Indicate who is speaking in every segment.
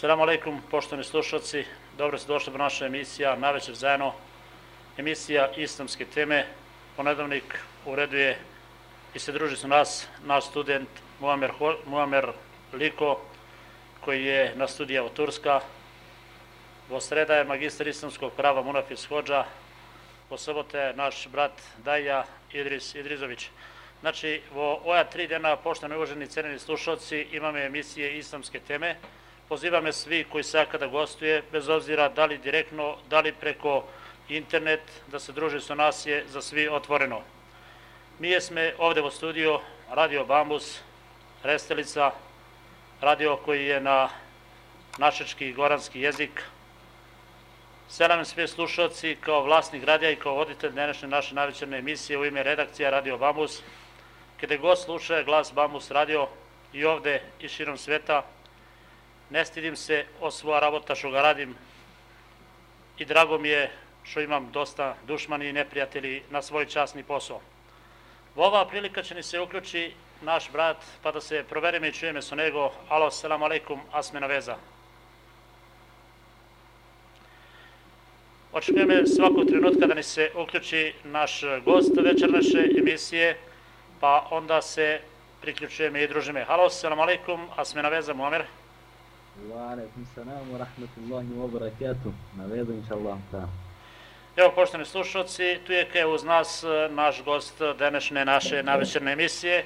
Speaker 1: Salamu alaikum, poštovani slušalci, dobro ste došli do naša emisija, na večer zajedno, emisija islamske teme, ponedavnik ureduje i se druži su nas, naš student Muamer, Muamer Liko, koji je na studija u Turska, vo sreda je magistar islamskog prava Munafis Hođa, vo sobote je naš brat Daja Idris Idrizović. Znači, vo oja tri dana, poštovani uvaženi ceneni slušalci, imamo emisije islamske teme, Poziva me svi koji se kada gostuje, bez obzira da li direktno, da li preko internet, da se druži sa nas je za svi otvoreno. Mi jesme ovde u studiju Radio Bambus, Restelica, radio koji je na našački i goranski jezik. Selam sve slušalci kao vlasnik radija i kao voditelj današnje naše navečerne emisije u ime redakcija Radio Bambus. Kada god sluša glas Bambus radio i ovde i širom sveta, ne stidim se o svoja rabota što ga radim i drago mi je što imam dosta dušmani i neprijatelji na svoj časni posao. U ova prilika će ni se uključi naš brat, pa da se proverimo i čujeme su nego. Alo, selam aleikum, asmena veza. Očekujeme svakog trenutka da ni se uključi naš gost večernaše emisije, pa onda se priključujeme i družime. Halo, selam aleikum, asmena veza, Muamer.
Speaker 2: Wa salam wa rahmatullahi wa barakatuh. Na vedu, inša Allah.
Speaker 1: Evo, pošteni slušalci, tu je kaj uz nas eh, naš gost današnje naše navečerne emisije.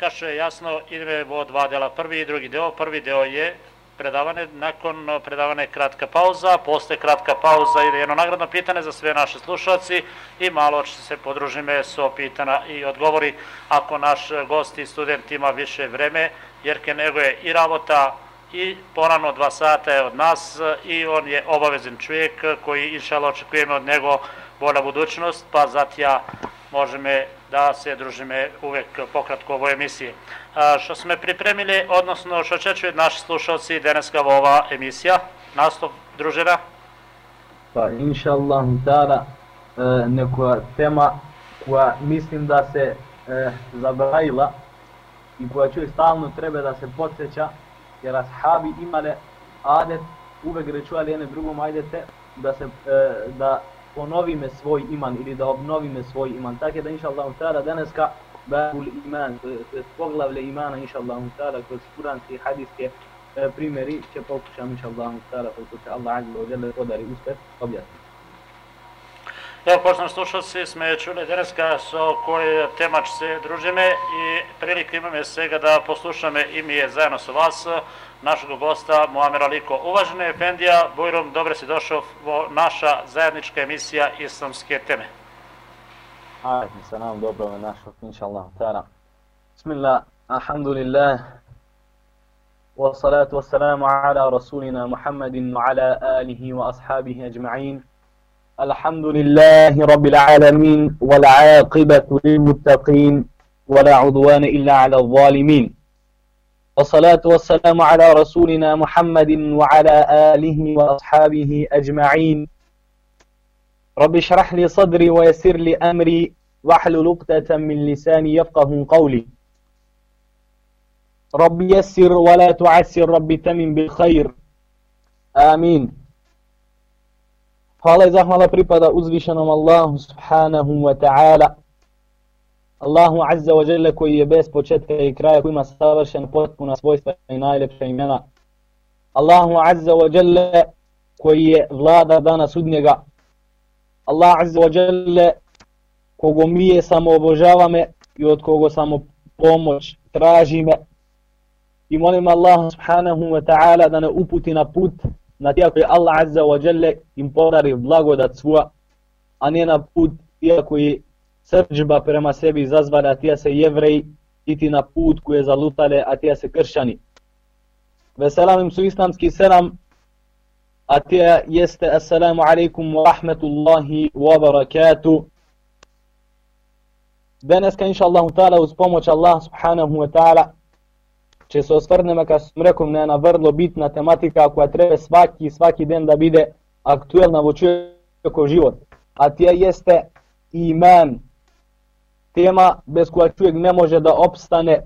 Speaker 1: Kao je jasno, idemo dva dela, prvi i drugi deo. Prvi deo je predavane, nakon eh, predavane kratka pauza, posle kratka pauza ide jedno nagradno pitanje za sve naše slušalci i malo će se podružime so pitana i odgovori ako naš gost i student ima više vreme, jer ke nego je i rabota, i porano dva sata je od nas i on je obavezan čovjek koji inšala očekujemo od njega bolja budućnost, pa zatija možeme da se družime uvek pokratko ovoj emisiji. A, što smo pripremili, odnosno što će čuti naši slušalci deneska ova emisija, nastup družina?
Speaker 2: Pa inša Allah, tada, e, neka tema koja mislim da se e, zabrajila i koja čuje stalno treba da se podsjeća, jer ashabi imale adet uvek rečuvali jedne drugom ajdete da se e, da ponovime svoj iman ili da obnovime svoj iman. Tako da inša Allah ta'ala daneska babul iman to je poglavlje imana inša Allah ta'ala kroz kuranske i hadijske e, primjeri će pokušam inša Allah ta'ala koliko će Allah azza wa jalla podari uspeh objasniti
Speaker 1: Evo, pošto slušalci, sme čuli deneska so koje temač se družime i prilike imame svega da poslušame i mi je zajedno sa vas, našeg gosta Muamera Liko. Uvažene Efendija, Bujrom, dobro si došao u naša zajednička emisija islamske teme.
Speaker 2: Ajde, se nam dobro me našao, inša Allah. Tara. Bismillah, alhamdulillah, والصلاة والسلام على رسولنا محمد وعلى آله وأصحابه أجمعين الحمد لله رب العالمين والعاقبة للمتقين ولا عدوان إلا على الظالمين. والصلاة والسلام على رسولنا محمد وعلى آله وأصحابه أجمعين. رب اشرح لي صدري ويسر لي أمري واحلل عقدة من لساني يفقه قولي. رب يسر ولا تعسر رب تمن بالخير. آمين. Hvala i zahvala pripada uzvišenom Allahu subhanahu wa ta'ala. Allahu azza wa jalla koji je bez početka i kraja koji ima savršen potpuna svojstva i najlepša imena. Allahu azza wa jalla koji je vlada dana sudnjega. Allah azza wa jalla kogo mi je samo obožavame i od kogo samo pomoć tražime. I molim Allah subhanahu wa ta'ala da ne uputi na put na tija koji Allah Azza wa Jalla im podari blagodat svoja, a ne na put tija koji srđba prema sebi izazvala, a tija se jevrej, iti na put koje zalutale, a tija se kršćani. Veselam im su islamski selam, a tija jeste assalamu alaikum wa rahmetullahi wa barakatuh. Daneska inša Allahu ta'ala uz pomoć Allah subhanahu wa ta'ala ќе се осврнеме, како сум реков, на една врло битна тематика која треба сваки и сваки ден да биде актуелна во човеков живот. А тие јесте имен. Тема без која човек не може да обстане.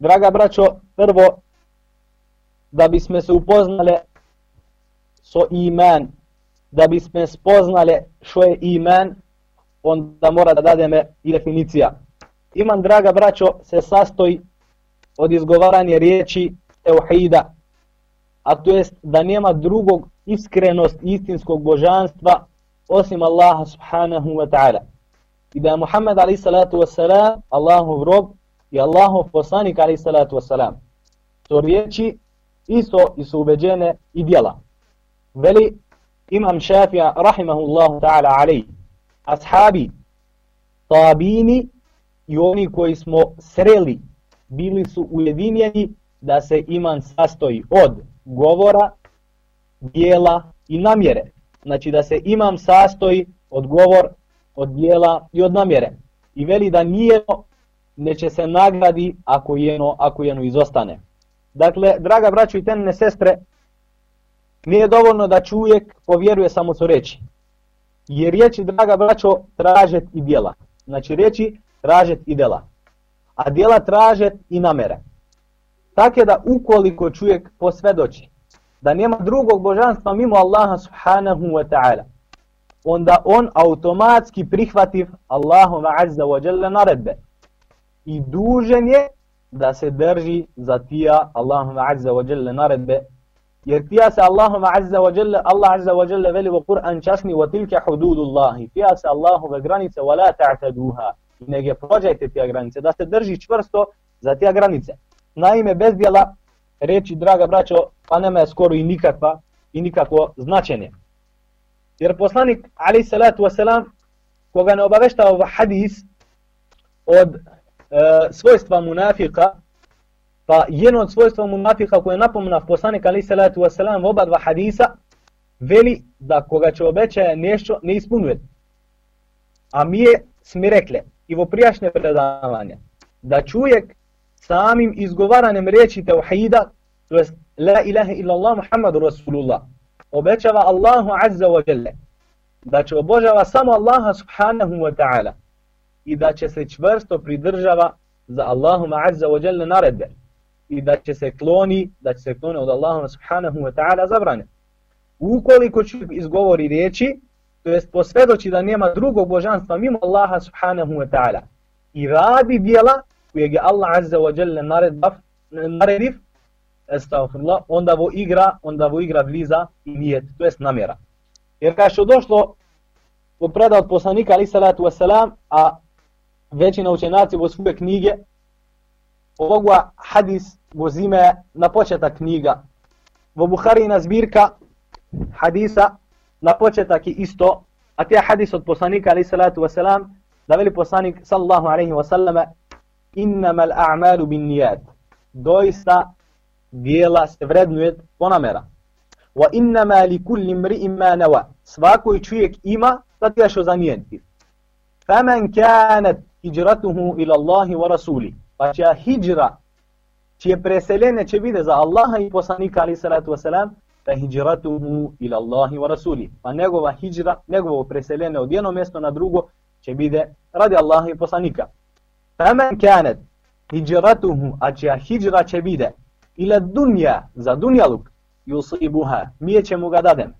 Speaker 2: Драга брачо, прво да бисме се упознале со имен, да бисме спознале што е имен, онда мора да дадеме и дефиниција. Иман, драга брачо, се састои od izgovaranja riječi teuhida, a to jest da nema drugog iskrenost istinskog božanstva osim Allaha subhanahu wa ta'ala. I da je Muhammed alaih salatu wa salam Allahov rob i Allahov poslanik alaih salatu wa salam. To riječi isto i su ubeđene i djela. Veli imam šafija rahimahullahu ta'ala alaih. Ashabi, tabini i oni koji smo sreli bili su ujedinjeni da se iman sastoji od govora, dijela i namjere. Znači da se imam sastoji od govor, od dijela i od namjere. I veli da nijeno neće se nagradi ako jeno, ako jeno izostane. Dakle, draga braćo i tenine sestre, nije dovoljno da čovjek povjeruje samo su reći. Jer riječi, draga braćo, tražet i dijela. Znači, riječi tražet i djela. A dijela traže i namere. Tako da ukoliko čovjek posvedoči da nema drugog božanstva mimo Allaha subhanahu wa ta'ala, onda on automatski prihvativ Allahova azza wa jalla naredbe. I dužen je da se drži za tija Allahova azza wa jalla naredbe. Jer tija se Allahova azza wa jalla, Allah azza wa jalla veli u Kur'an časni wa tilka hududullahi. Tija se Allahove granice wa la ta'taduha. I nege prođajte tija granice, da se drži čvrsto za tija granice. Naime, bez dijela reći, draga braćo, pa nema je skoro i nikakva i nikakvo značenje. Jer poslanik, ali salatu wasalam, koga ne obaveštao ovaj hadis od e, svojstva munafika, pa jedno od svojstva munafika koje je napomenav poslanik, ali salatu wasalam, oba dva hadisa, veli da koga će obećaje nešto ne ispunuje. A mi je smo rekli, i vo prijašnje predavanje, da čujek samim izgovaranjem riječi tevhida, to jest la ilaha illa Allah Muhammadu Rasulullah, obećava Allahu Azza wa Jalla da će obožava samo Allaha subhanahu wa ta'ala i da će se čvrsto pridržava za Allahuma Azza wa Jalla naredbe i da će se kloni, da će se kloni od Allahuma subhanahu wa ta'ala zabrane. Ukoliko čovjek izgovori riječi, to jest posvedoči da nema drugog božanstva mimo Allaha subhanahu wa ta'ala i radi dijela kojeg je Allah azza wa jalla narediv, estağfurullah, onda vo igra, onda vo igra bliza i nijet, to jest namjera. Jer kao što došlo u preda od poslanika ali salatu wasalam, a većina učenaci vo svoje knjige, ovoga hadis vo zime na početak knjiga. Vo Buharina zbirka hadisa na početak je isto, a te hadis od poslanika alaih salatu wasalam, da veli poslanik sallallahu alaihi wasallama, innama al-a'malu bin niyat. Doista dijela se vrednuje po namera. Wa innama li kulli mri'in ma nawa. Svakoj čovjek ima sad ti što zamijeniti. Faman kanat hijratuhu ila Allahi wa rasuli. Pa će hijra čije preseljenje će bide za Allaha i poslanika alaih salatu wasalam, fa hijratuhu ila Allahi wa rasuli. Pa njegova hijra, njegovo preseljenje od jedno mjesto na drugo će bide radi Allaha i poslanika. Faman kanat hijratuhu, a čija hijra će bide ila dunja, za dunjaluk, yusibuha, mi ćemo ga dadem.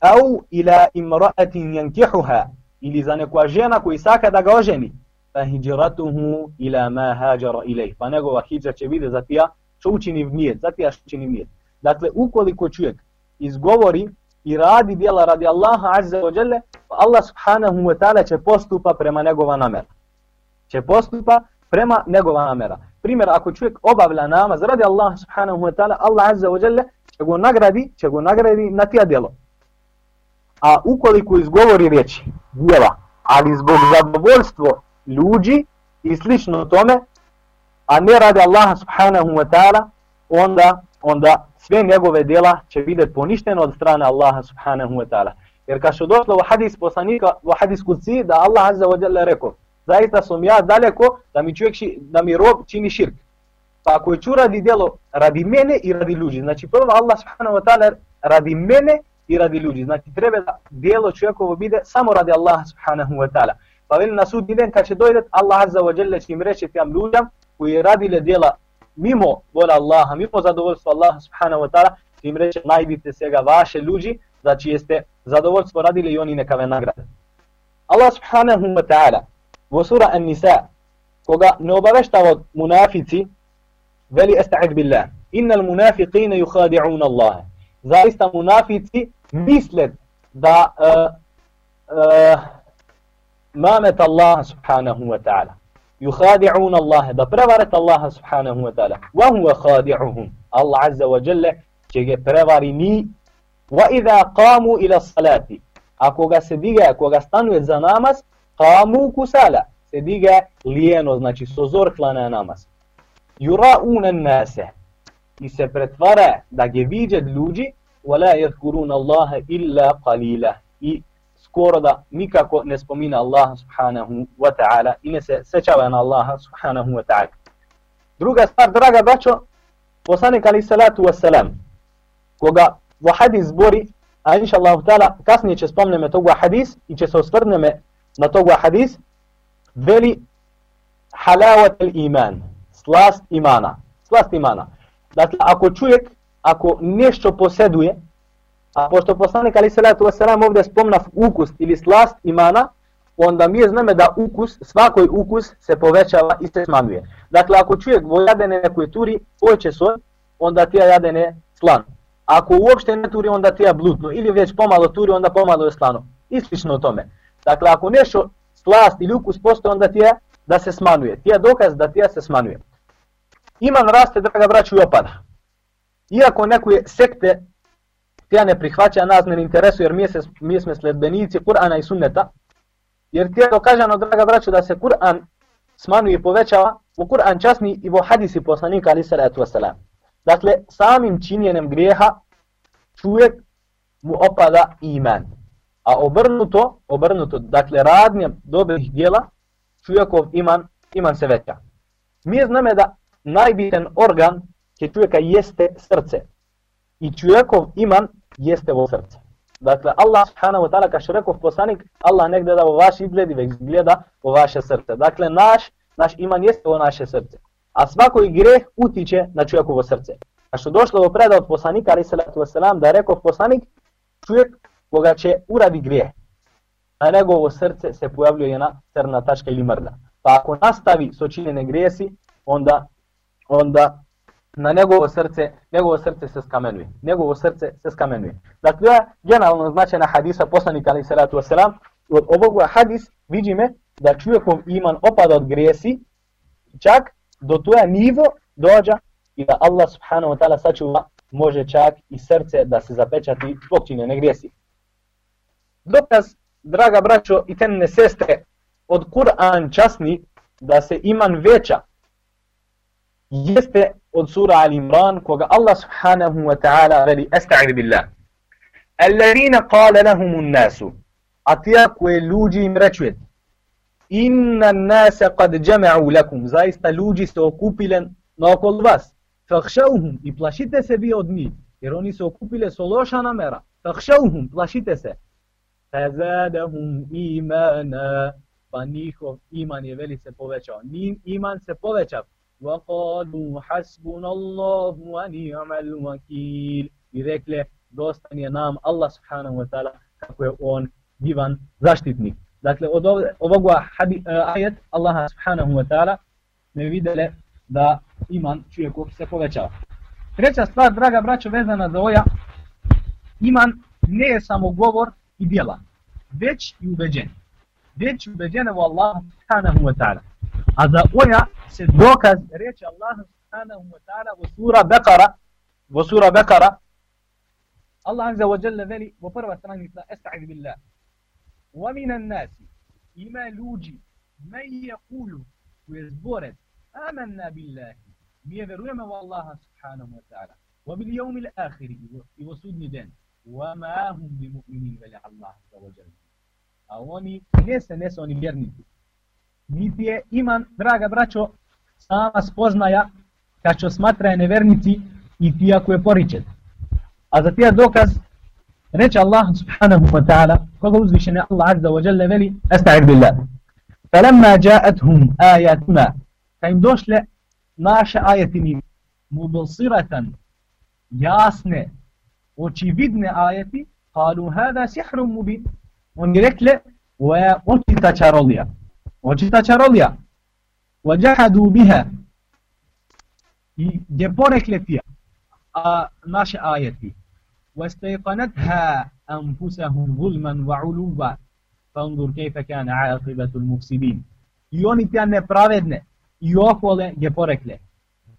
Speaker 2: Au ila imra'atin yankihuha, ili za nekua žena koji saka da ga oženi, fa hijratuhu ila ma hajara ilaj. Pa njegova hijra će bide za tija što učini v za tija što učini v. Dakle, ukoliko čovjek izgovori i radi djela radi Allaha azza wa jalla, Allah subhanahu wa ta'ala će postupa prema njegova namera će postupa prema njegova namera. Primjer, ako čovjek obavlja namaz radi Allaha subhanahu wa ta'ala, Allah azza wa jalla će go nagradi, će go nagradi na tija djelo. A ukoliko izgovori riječi, djela, ali zbog zadovoljstvo ljudi i slično tome, a ne radi Allaha subhanahu wa ta'ala, onda, onda sve njegove djela će biti poništeno od strane Allaha subhanahu wa ta'ala. Jer kao što došlo u hadis poslanika, u hadis kuci, da Allah azza wa jalla rekao, zaista sam ja daleko da mi čovjek da mi rob čini širk. Pa ako ću radi djelo radi mene i radi ljudi, znači prvo Allah subhanahu wa ta'ala radi mene i radi ljudi, znači treba da djelo čovjekovo bide samo radi Allah subhanahu wa ta'ala. Pa veli na sudni den kad će dojdet Allah azza wa jalla će im reći tijam ljudjam koji radile djela mimo vola Allaha, mimo zadovoljstva Allaha subhanahu wa ta'ala, svim reče najdite svega vaše ljudi, znači jeste zadovoljstvo radili i oni neka ve nagrade. Allah subhanahu wa ta'ala, u sura An-Nisa, koga ne obaveštava od munafici, veli esta'id billah, innal munafiqina yukhadi'una Allah. Zaista munafici misle da uh, uh, mamet Allah subhanahu wa ta'ala. يخادعون الله. ببرورت الله سبحانه وتعالى. وهو خادعهم. الله عز وجل چگه پروريني وإذا قاموا إلى الصلاة. اكوغا سديغا اكوغا استانو إذا نماز قاموا كسالا سديغا لينو значи созор клана намаз يراؤون الناس. يسه претвара да ге видят ولا يذكرون الله إلا قليلا. Poroda da nikako ne spomina Allaha subhanahu wa ta'ala i ne se sećava na Allaha subhanahu wa ta'ala. Druga stvar, draga braćo, poslanik ali salatu wa salam, koga u hadis zbori, a inša Allahu ta'ala, kasnije će spomneme tog hadis i će se osvrneme na tog hadis, veli halavat il iman, slast imana, slast imana. Dakle, ako čovjek, ako nešto poseduje, A pošto poslanik ali salatu wasalam ovdje spomna ukus ili slast imana, onda mi znamo da ukus, svakoj ukus se povećava i se smanjuje. Dakle, ako čovjek jadene nekoj turi, hoće sol, onda tija jadene slan. Ako uopšte ne turi, onda tija blutno. Ili već pomalo turi, onda pomalo je slano. I slično tome. Dakle, ako nešto slast ili ukus postoje, onda tija da se smanjuje. Tija dokaz da tija se smanjuje. Iman raste, draga braću, i opada. Iako neko sekte tija ne prihvaća nas ne interesuje jer mi, se, mi smo sledbenici Kur'ana i sunneta. Jer tija dokažano, draga braću, da se Kur'an smanuje i povećava, u Kur'an časni i u hadisi poslanika ali salatu wasalam. Dakle, samim činjenem grijeha čovjek mu opada iman. A obrnuto, obrnuto, dakle radnjem dobrih dijela, čovjekov iman, iman se veća. Mi znamo da najbitan organ će čovjeka jeste srce. I čovjekov iman jeste u srce. Dakle, Allah subhanahu wa ta'ala, kao rekao poslanik, Allah ne gleda u vaš izgled, već gleda u vaše srce. Dakle, naš, naš iman jeste u naše srce. A svako i greh utiče na čovjekovo srce. A što došlo do preda od poslanika, ali salatu wasalam, da je rekao poslanik, čovjek koga će uradi grijeh, a njegovo srce se pojavljuje na crna tačka ili mrda. Pa ako nastavi s očinjene grijesi, onda, onda na njegovo srce, njegovo srce se skamenuje. Njegovo srce se skamenuje. Dakle, generalno značajna hadisa poslanika ali salatu wasalam. Od ovog hadis vidime da čovjekom iman opada od grijesi, čak do toja nivo dođa i da Allah subhanahu wa ta'ala sačuva može čak i srce da se zapečati zbog činjene grijesi. Dokaz, draga braćo i tenine sestre, od Kur'an časni da se iman veća jeste od sura Al Imran koga Allah subhanahu wa ta'ala veli Esta'ir billah. Alladina qala lahum an-nasu tija koje ljudi im rečuje inna nasa qad jama'u lakum zaista ljudi se okupile naokol vas Fakšauhum. i plašite se vi od njih jer oni se okupile so loša namera Fakšauhum. plašite se fazadahum imana pa njihov iman je veli se povećao Njim iman se povećao وقالوا حسبنا الله ونعم الوكيل i rekle dostan je nam Allah subhanahu wa ta'ala kako je on divan zaštitnik. Dakle, od ovog uh, ajet Allah subhanahu wa ta'ala ne videle da iman čovjeku se povećava. Treća stvar, draga braćo, vezana za oja, iman ne je samo govor i djela, već i ubeđenje. Već i ubeđenje u Allah subhanahu wa ta'ala. A za oja se dokaz reći Allah subhanahu wa ta'ala u sura Bekara, u sura Bekara, Allah azza wa jalla veli u prva stranica, esta'id billah. Wa minan nasi, ima ljudi, me je kulu, koje zbore, amanna billahi, mi je verujemo u Allaha subhanahu wa ta'ala, wa bil jevmi l'akhiri, i u sudni den, wa niti je iman, draga braćo, sama spoznaja kad će smatraje nevernici i ti ako je poričet. A za tija dokaz reče Allah subhanahu wa ta'ala koga uzvišene Allah azza wa jalla veli esta'ir billah. Falemma jaatuhum ajatuna ka pa im došle naše ajetini mubsiratan jasne očividne ajeti kalu hada sihrum mubin oni rekle ovo je očita čarolija očita čarolija وجحدوا بها gdje porekle ti a, naše ajeti واستيقنتها أنفسهم ظلما وعلوا فانظر كيف كان عاقبة المفسدين i oni te nepravedne i okole je porekle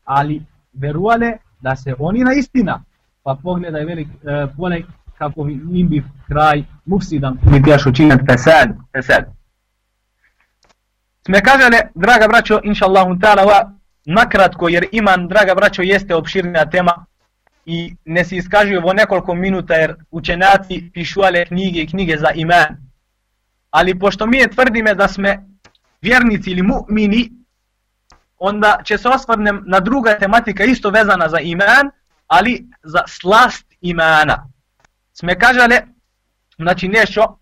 Speaker 2: ali verovale da se oni na istina pa pogledaj velik e, ponek kako im bi kraj mufsidan mi tjaš učinat pesad pesad sme kažele draga braćo inša Allahum ta'ala nakratko jer iman draga braćo jeste opširna tema i ne se iskažuje vo nekoliko minuta jer učenjaci pišu ale knjige i knjige za iman. Ali pošto mi je tvrdime da sme vjernici ili mu'mini, onda će se osvrnem na druga tematika isto vezana za iman, ali za slast imana. Sme kažale, znači nešto,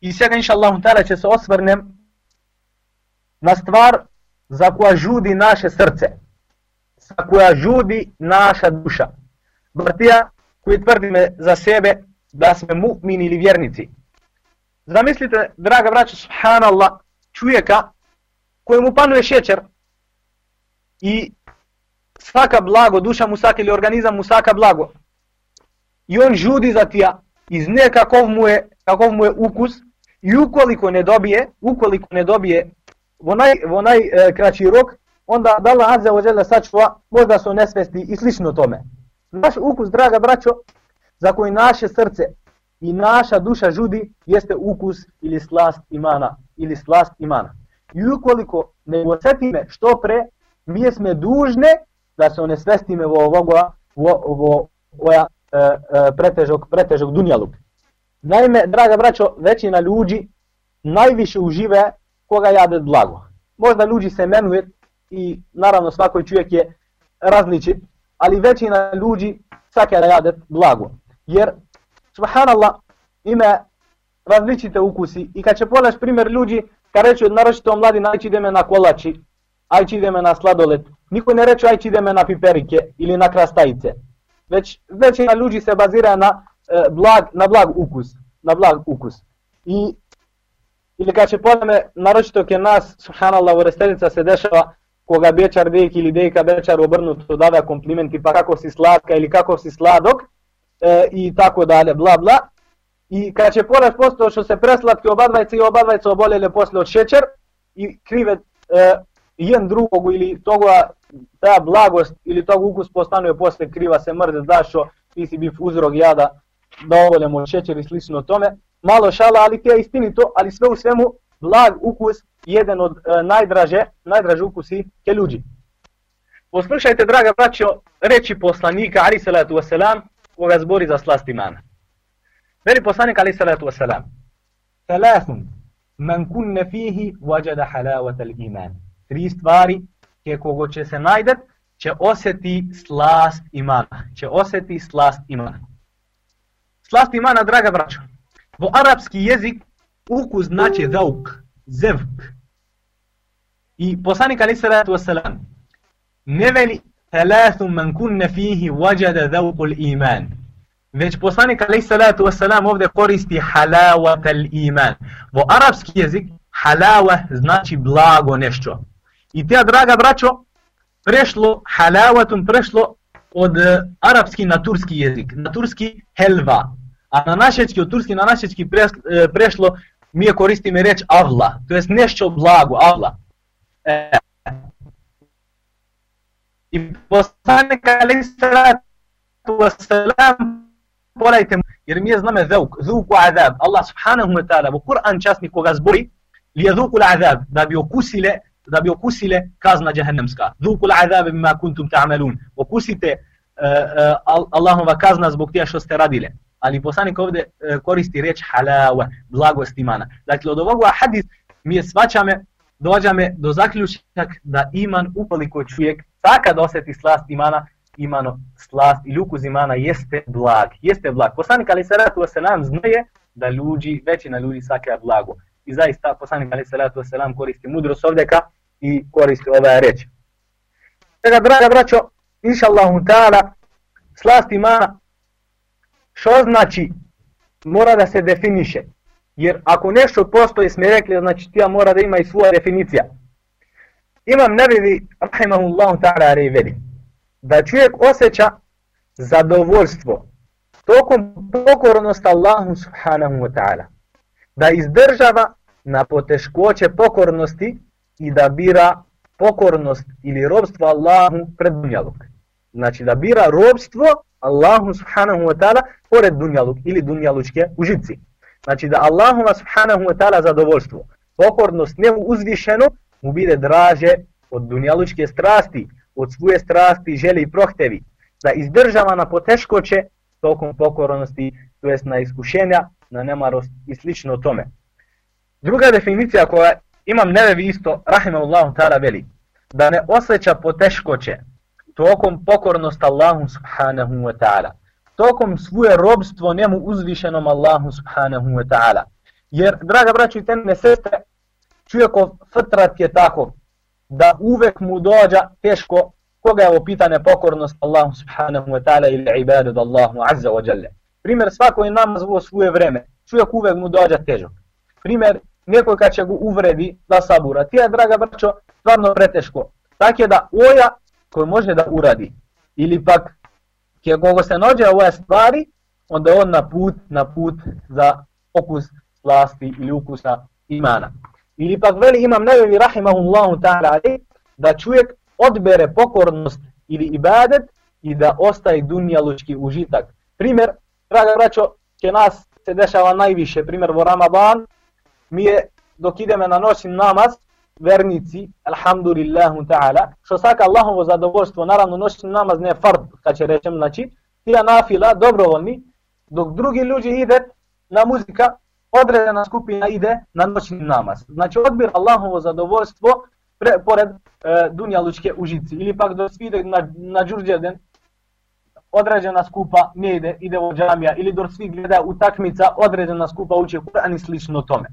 Speaker 2: i svega inša taala će se osvrnem na stvar za koja žudi naše srce, za koja žudi naša duša. Bratija koji tvrdime za sebe da smo mu'mini ili vjernici. Zamislite, draga braća, subhanallah, čujeka kojemu panuje šećer i svaka blago, duša mu saka ili organizam mu saka blago. I on žudi za tija iz zne kakov mu je, kakov mu je ukus i ukoliko ne dobije, ukoliko ne dobije onaj, onaj e, kraći rok, onda da Allah azza wa jalla sačuva, možda su nesvesti i slično tome. Naš ukus, draga braćo, za koji naše srce i naša duša žudi, jeste ukus ili slast imana. Ili slast imana. I ukoliko ne osjetime što pre, mi smo dužne da se onesvestime vo u ovoga, u ovoga e, e, pretežog, pretežog dunjaluk. Naime, draga braćo, većina ljudi najviše užive кога јадат благо. Можда луѓи се менуват и наравно свакој човек е различен, али веќина луѓи сака да јадат благо. Јер субханаллах има различните укуси и кога ќе полеш пример луѓе ка речеот нарочито млади најчи идеме на колачи, ајчи идеме на сладолет. Никој не рече ајчи идеме на пиперике или на крастајце. Веќе веќина луѓи се базира на благ на благ укус, на благ укус. И ili kad će podame, naročito ke nas, subhanallah, u restenica se dešava, koga bečar dek ili deka bečar obrnuto dava komplimenti, pa kako si slatka ili kako si sladok, e, i tako dalje, bla bla. I kad će poraš posto što se preslatke obadvajce i obadvajce oboljele posle od šećer, i krive e, jedan drugog ili toga ta blagost ili tog ukus postanuje posle kriva se mrde, znaš što ti si bif uzrok jada da ovoljemo šećer i slično tome, malo šala, ali ti je ali sve u svemu, blag ukus, jedan od e, najdraže, najdraže ukusi ke ljudi. Poslušajte, draga braćo, reči poslanika, ali salatu wasalam, koga zbori za slast imana. Veli poslanik, ali salatu wasalam, Thalathun, man kunne fihi, vajada halawata iman. Tri stvari, ke kogo će se najdet, će osjeti slast imana. Će osjeti slast imana. Slast imana, draga braćo, Po arapski jezik ukus znači zauk, zevk. I poslanik alaih salatu wasalam ne veli thalathu man kunne fihi wajada zaukul iman. Već poslanik alaih salatu wasalam ovdje koristi halawat al iman. Po arapski jezik halawa znači blago nešto. I te draga braćo prešlo halawatun prešlo od arapski na turski jezik. Na turski helva. A na našečki, od turski na našečki e, prešlo, mi je koristime reč avla, to jest nešto blago, avla. E. I poslanik alaih salatu wasalam, polajte mu, jer mi je zname zevuk, zevuku azab, Allah subhanahu wa ta'ala, u Kur'an časni koga zbori, li je zevuku azab, da bi okusile, da bi okusile kazna jahennemska. Zevuku azab bima kuntum ta'amalun. Okusite uh, uh, Allahova kazna zbog tija što ste radile ali poslanik ovdje e, koristi riječ halawa, blagost imana. Dakle, od ovoga hadis mi je svačame, dođame do zaključak da iman ukoliko čovjek taka da osjeti slast imana, imano slast ili ukus imana jeste blag, jeste blag. Poslanik ali salatu wasalam znaje da ljudi, većina ljudi svaka blago. I zaista poslanik ali salatu wasalam koristi mudrost ovdje i koristi ova reč. Teda, draga braćo, inša Allahum ta'ala, slast imana, što znači, mora da se definiše. Jer ako nešto postoji, smo rekli, znači tija mora da ima i svoja definicija. Imam nebevi, rahimahullahu ta'ala, reveli, da čovjek osjeća zadovoljstvo tokom pokornost Allahu subhanahu wa ta'ala. Da izdržava na poteškoće pokornosti i da bira pokornost ili robstvo Allahu pred dunjalog. Znači da bira robstvo Allahu subhanahu wa ta'ala pored dunjaluk ili dunjalučke užitci. Znači da Allahu subhanahu wa ta'ala zadovoljstvo, pokornost njemu uzvišeno mu bide draže od dunjalučke strasti, od svoje strasti, želi i prohtevi. Da izdržava na poteškoće tokom pokornosti, to jest na iskušenja, na nemarost i slično tome. Druga definicija koja imam nevevi isto, rahimahullahu ta'ala veli, da ne osjeća poteškoće tokom pokornost Allahu subhanahu wa ta'ala, tokom svoje robstvo njemu uzvišenom Allahu subhanahu wa ta'ala. Jer, draga braći i tenine sestre, čovjekov fitrat je tako, da uvek mu dođa teško koga je opitane pitanje pokornost Allahu subhanahu wa ta'ala ili ibadat Allahu azza wa jalla. Primjer, svako je namaz u svoje vreme, čovjek uvek mu dođa težak. Primjer, neko kad će ga uvredi da sabura. Ti je, draga braćo, stvarno preteško. Tako je da oja koju može da uradi, ili pak kako se nođe ove stvari, onda on na put, na put za okus slasti ili ukusa imana. Ili pak veli imam nevevi rahimahullahu ta'ala da čovjek odbere pokornost ili ibadet i da ostaje dunjalučki užitak. Primjer, draga braćo, će nas se dešava najviše, primjer vo Ramadan, mi je dok ideme na noćni namaz, vernici, alhamdulillahu ta'ala, što saka Allahovo zadovoljstvo, naravno noćni namaz ne je fard, kad će rećem, znači, tija nafila, dobrovoljni, dok drugi ljudi ide na muzika, odredena skupina ide na noćni namaz. Znači, odbir Allahovo zadovoljstvo pre, pored e, dunjalučke užici. Ili pak do svide na, na džurđevden, određena skupa ne ide, ide u džamija, ili do svi gleda utakmica, određena skupa uče Kur'an i slično tome.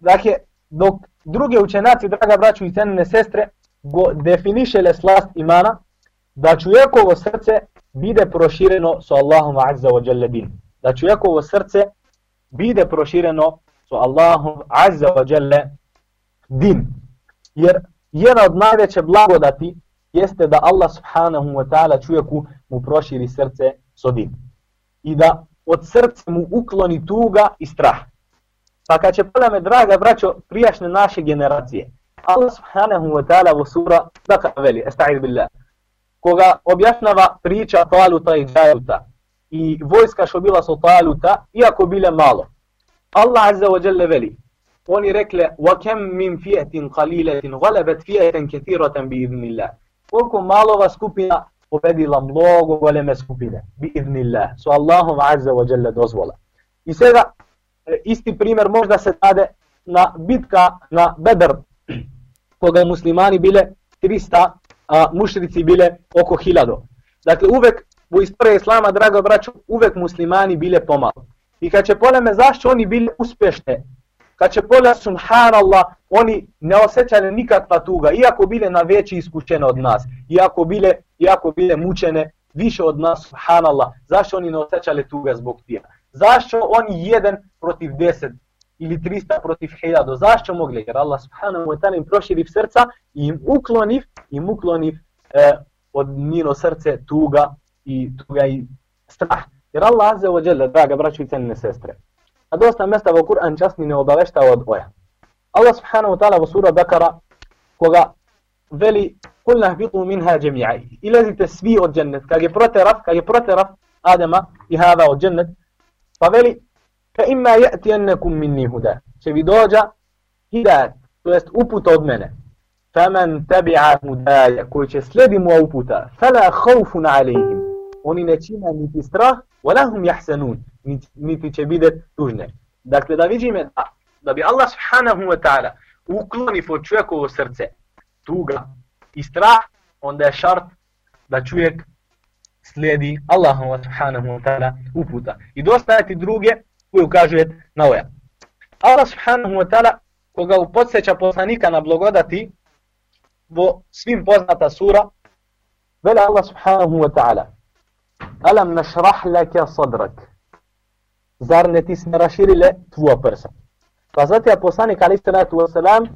Speaker 2: Dakle, dok druge učenaci, draga braću i cenine sestre, go definišele slast imana, da čovjekovo srce bide prošireno sa Allahom azza wa jalla din. Da čovjekovo srce bide prošireno sa Allahom azza wa jalla din. Jer jedna od najveće blagodati jeste da Allah subhanahu wa ta'ala čovjeku mu proširi srce sa din. I da od srca mu ukloni tuga i strah. Pa kad će pole me, draga braćo, prijašnje naše generacije, Allah subhanahu wa ta'ala u sura, dakle veli, esta'id billah, koga objašnjava priča Taluta i Džajuta i vojska što bila su Taluta, iako bile malo. Allah azza wa jalla veli, oni rekle, وَكَمْ مِنْ فِيَةٍ قَلِيلَةٍ غَلَبَتْ فِيَةً كَثِيرَةً بِإِذْنِ اللَّهِ Koliko malova skupina pobedila mnogo goleme skupine, بِإِذْنِ اللَّهِ So Allahom azza wa jalla dozvola. I sada, E, E, isti primjer možda se dade na bitka na Bedr, koga je muslimani bile 300, a mušrici bile oko 1000. Dakle, uvek u istoriji Islama, drago braću, uvek muslimani bile pomalo. I kad će poleme zašto oni bili uspješne, kad će poleme subhanallah, oni ne osjećali nikakva tuga, iako bile na veći iskućene od nas, iako bile, iako bile mučene više od nas, subhanallah, zašto oni ne osjećali tuga zbog tija? Zašto oni jedan protiv deset ili 300 protiv 1000? Zašto mogli? Jer Allah subhanahu wa ta'ala im proširi srca i im ukloniv, im ukloniv e, od njino srce tuga i tuga i strah. Jer Allah azza wa jalla, draga braću i cenine sestre, a dosta mjesta u Kur'an časni ne obavešta od oja. Allah subhanahu wa ta'ala u sura Bekara, koga veli kulna hbitu minha džemijaj. Ilazite svi od džennet. Kag je proteraf, kag je proteraf Adama i Hava od džennet, Pa veli, ima jeti ennekum minni huda. Će vi dođa hidayat, to jest uput od mene. Faman tabi'a hudaja, koji će sledi moja uputa. Fala khawfun alaihim. Oni ne čina niti strah, walahum jahsanun, niti će bide tužne. Dakle, da vidimo da, da bi Allah subhanahu wa ta'ala ukloni po čovjekovo srce tuga i strah, onda je šart da čovjek slijedi Allahu subhanahu wa ta'ala uputa. I dosta ti druge koji ukažuje na ovaj. Allah subhanahu wa ta'ala koga upodsjeća poslanika na blagodati vo svim poznata sura vela Allah subhanahu wa ta'ala Alam našrah leke sadrak Zar ne ti smo raširile tvoja prsa? Pa zatim poslanik ali salatu wasalam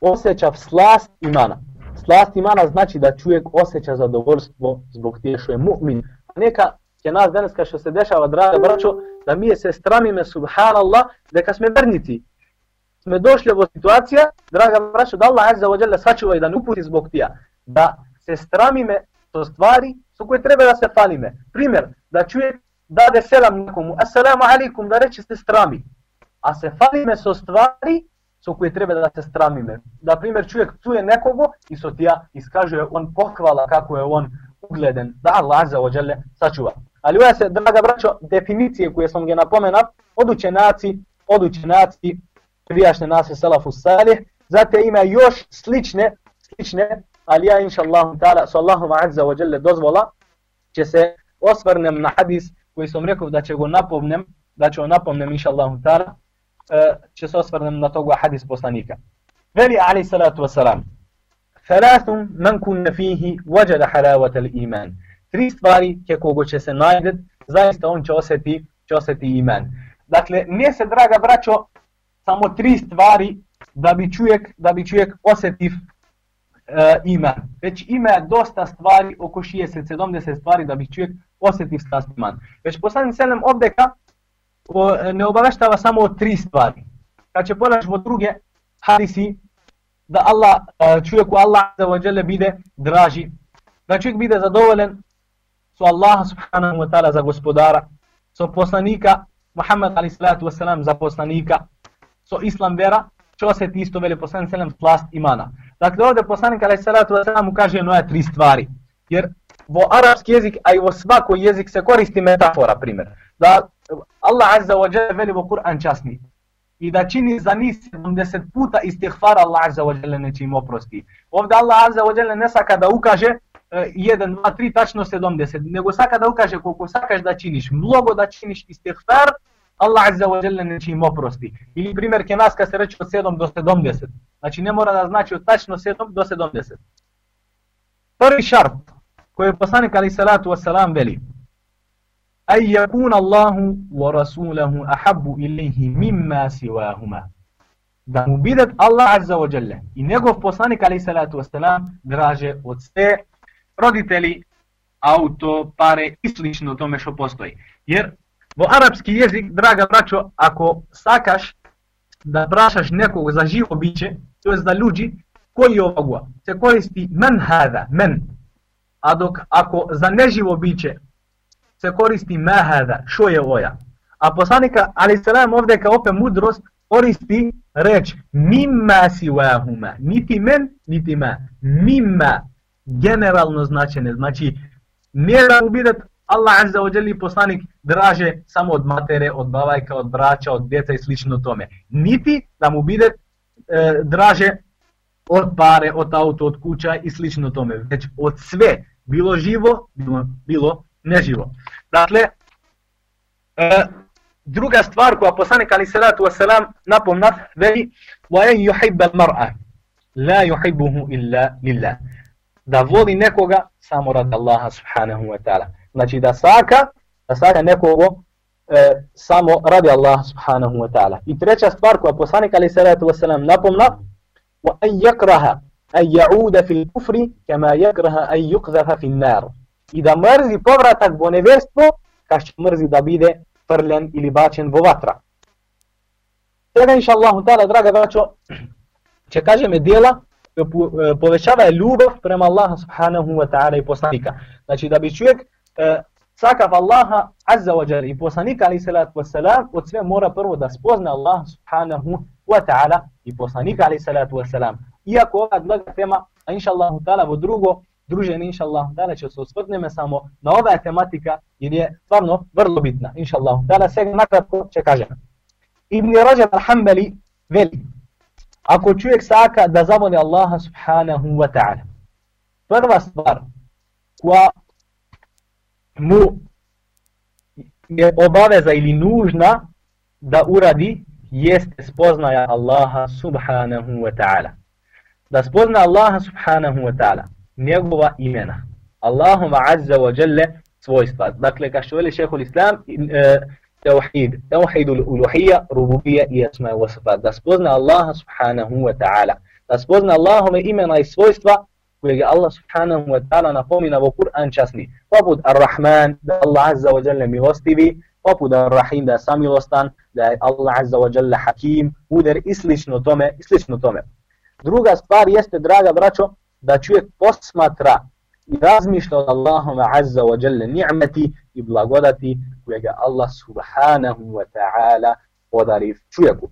Speaker 2: osjeća slast imana. Slast imana znači da čovjek osjeća zadovoljstvo zbog tije što je mu'min. Neka je nas danas kao što se dešava, draga braćo, da mi je se stramime, subhanallah, da kad sme vernici, sme došli u situacija, draga braćo, da Allah azza wa jalla sačuva i da ne uputi zbog tija, da se stramime to stvari su koje treba da se falime. Primjer, da čovjek dade selam nekomu, assalamu alaikum, da reče se strami. A se falime so stvari so koje treba da se stramime. Da primjer čovjek čuje nekogo i so tija iskažuje on pohvala kako je on ugleden. Da Allah azza wa jalla sačuva. Ali ova se, draga braćo, definicije koje sam ga napomenat, od učenaci, od učenaci, prijašnje nase Salafu Salih, zate ima još slične, slične, ali ja inša Allahum ta'ala, su Allahum azza wa jalla dozvola, će se osvrnem na hadis koji sam rekao da će go napomnem, da će go napomnem inša Allahum ta'ala, će se osvrnem na toga hadis poslanika. Veli ali salatu wasalam, Thalathum man kunna fihi wajada halawata al-iman. Tri stvari ke kogo će se najdet, zaista on će osjeti, će osjeti iman. Dakle, nije se, draga braćo, samo tri stvari da bi čovjek, da bi čovjek osjetiv uh, iman. Već ima dosta stvari, oko 60-70 stvari da bi čovjek osjetiv strast iman. Već poslanim selem obdeka o, ne obaveštava samo o tri stvari. Kad će ponaš od druge hadisi, da Allah, e, čovjeku Allah za bide draži, da čovjek bide zadovoljen su Allaha subhanahu wa ta'ala za gospodara, su poslanika Muhammed ali salatu wasalam za poslanika, so islam vera, čo se ti isto veli poslanik sallam slast imana. Dakle, ovdje poslanik ali salatu wasalam ukaže kaže tri stvari. Jer vo arapski jezik, a i vo svako jezik se koristi metafora, primjer. да Аллах azza wa jalla вели во Куран часни и да чини за нив 70 пута истихфар Аллах azza wa jalla не им опрости. Овде Аллах azza wa jalla не сака да укаже 1, 2, 3, тачно 70, него сака да укаже колку сакаш да чиниш, многу да чиниш истихфар, Аллах azza wa jalla не им опрости. Или пример ке нас се рече од 7 до 70. Значи не мора да значи од тачно 7 до 70. Први шарт кој е посланик али салату вассалам вели: أن yakun Allahu wa أحب ahabbu ilayhi mimma. Da mu bidat Allah azza wa jalla i njegov poslanik alaih salatu wasalam draže od sve roditelji, auto, pare i slično tome što postoji. Jer Vo arapski jezik, draga braćo, ako sakaš da prašaš nekog za živo biće, to je za ljudi, koji je ovoga? Se koristi men hada, men. A dok ako za neživo biće se koristi me što šo je oja. A poslanika, ali se nam ovdje kao opet mudrost, koristi reč mimma siwahuma. Niti men, niti ma. Mimma. Generalno značene. Znači, nije da ubidat Allah azza wa jalla poslanik draže samo od matere, od bavajka, od braća, od djeca i slično tome. Niti da mu bide e, draže od pare, od auto, od kuća i slično tome. Već od sve, bilo živo, bilo, bilo neživo. Dakle, e, druga stvar koja poslanik ali salatu wasalam napomnat, veli, وَاَنْ يُحِبَّ الْمَرْأَ لَا يُحِبُّهُ إِلَّا لِلَّهِ Da voli nekoga samo radi Allaha subhanahu wa ta'ala znači da saka, da saka nekogo e, samo radi Allah subhanahu wa ta'ala. I treća stvar koja poslanik ali salatu wasalam napomna, wa an yakraha an ya'uda fil kufri kama yakraha an yuqdhafa fil nar. I da mrzi povratak u neverstvo, kao što mrzi da bide frljen ili bačen vo vatra. Tega inša Allahu ta'ala, draga braćo, će kažeme djela, e, e, povećava ljubav prema Allaha subhanahu wa ta'ala i poslanika. Znači da bi čovjek e, sakav Allaha azza wa jari i poslanika ali salatu wasalam od sve mora prvo da spozna Allah subhanahu wa ta'ala i poslanika ali salatu wasalam. Iako ova druga tema, inša Allahu ta'ala vo drugo, druženi, inša Allah, ta'ala će se osvrneme samo na ova tematika jer je stvarno vrlo bitna. Inša Allah. ta'ala svega nakratko će kažem. Ibn Rajab al-Hambali veli, ako čovjek saka da zavoli Allaha subhanahu wa ta'ala, prva stvar koja mu je obaveza ili nužna da uradi jeste spoznaja Allaha subhanahu wa ta'ala. Da spozna Allaha subhanahu wa ta'ala, njegova imena, Allahuma azza wa jalla svojstva. Dakle, kao što veli šehol islam, e, tauhid, tauhid uluhija, rububija i asma wa sifat. Da spozna Allaha subhanahu wa ta'ala. Da spozna Allahove imena i svojstva kojeg Allah subhanahu wa ta'ala napomina u Kur'an časni. Poput Ar-Rahman, da Allah azza wa jalla milostivi, poput Ar-Rahim, da je samilostan, da je Allah azza wa jalla hakim, mudar i slično tome, i slično tome. Druga stvar jeste, draga braćo, da čovjek posmatra i razmišlja od Allahuma azza wa jalla ni'meti i blagodati kojeg Allah subhanahu wa ta'ala podari čovjeku.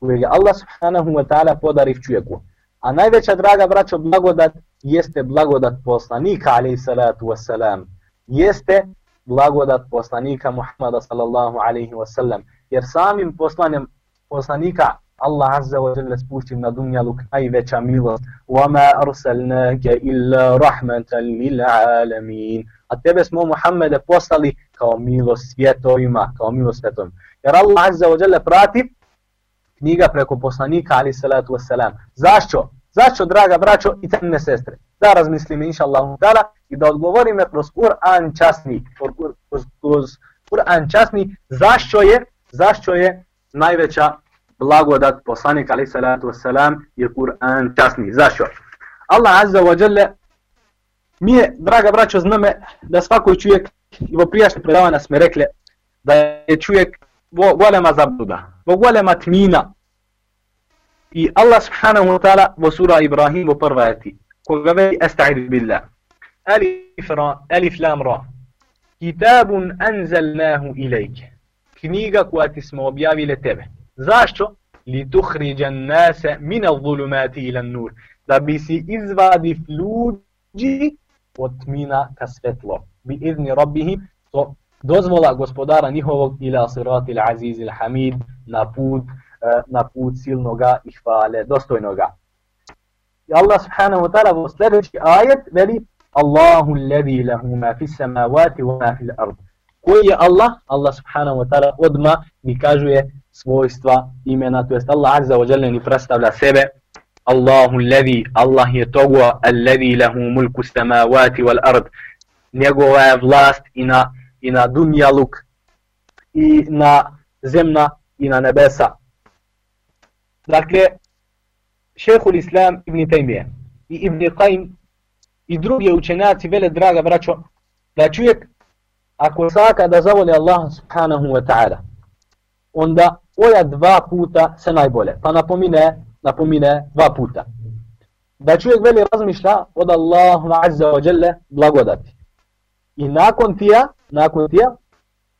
Speaker 2: Kojeg Allah subhanahu wa ta'ala podari čovjeku. A najveća draga braćo blagodat jeste blagodat poslanika alaihi salatu wassalam. Jeste blagodat poslanika Muhammada sallallahu alaihi wasallam. Jer samim poslanjem poslanika Allah azza wa jalla spuštim na dunjaluk najveća milost. وَمَا أَرْسَلْنَاكَ إِلَّا رَحْمَةً لِلْعَالَمِينَ A tebe smo Muhammede poslali kao milost svjetovima, kao milost svjetovima. Jer Allah azza wa jalla prati knjiga preko poslanika ali salatu wassalam. Zašto? Zašto, draga braćo i temne sestre? Da razmislim, inša Allah, i da odgovorim kroz Kur'an časni, kroz, kroz Kur'an časni, zašto je, zašto je najveća بلاغ ودات بصانيك عليه الصلاة والسلام يقرآن تاسني زاشو الله عز وجل مي دراغة براتشو زنمي دا سفاكو يشويك يبا بياشت بردوانا سمريكل دا يشويك وغوالي ما زبدو دا وغوالي ما تمينا. اي الله سبحانه وتعالى وسورة إبراهيم وبرواتي وغوالي استعيد بالله. ألف, را ألف لام را. كتاب أنزلناه إليك. كنيغة كواتي سمو بياوي لتبه. Zašto? Li tuhriđan nase min al-zulumati ila nur. Da bi si izvadi fluđi od tmina ka svetlo. Bi izni rabbihim. To dozvola gospodara njihovog ila sirati il-aziz il-hamid na put E, na put silnoga i hvale dostojnoga. I Allah subhanahu wa ta'ala u sljedeći ajet veli Allahu alladhi lahu ma fi samawati wa ma fi al-ard. Koji je Allah? Allah subhanahu wa ta'ala odma mi kaže svojstva imena, to jest Allah azza wa jalla ni predstavlja sebe. Allahu alladhi Allah je togo alladhi lahu mulku samawati wal ard. Njegova je vlast i na, i na dunjaluk i na zemna i na nebesa. Dakle, šehhul Islam ibn Taymiye i ibn Qaim i drugi učenjaci vele draga braćo, da čovjek ako saka da zavoli Allah subhanahu wa ta'ala, onda oja dva puta se najbolje. Pa napomine, napomine dva puta. Da čovjek veli razmišlja od Allahu azza wa jalla blagodati. I nakon tija, nakon tija,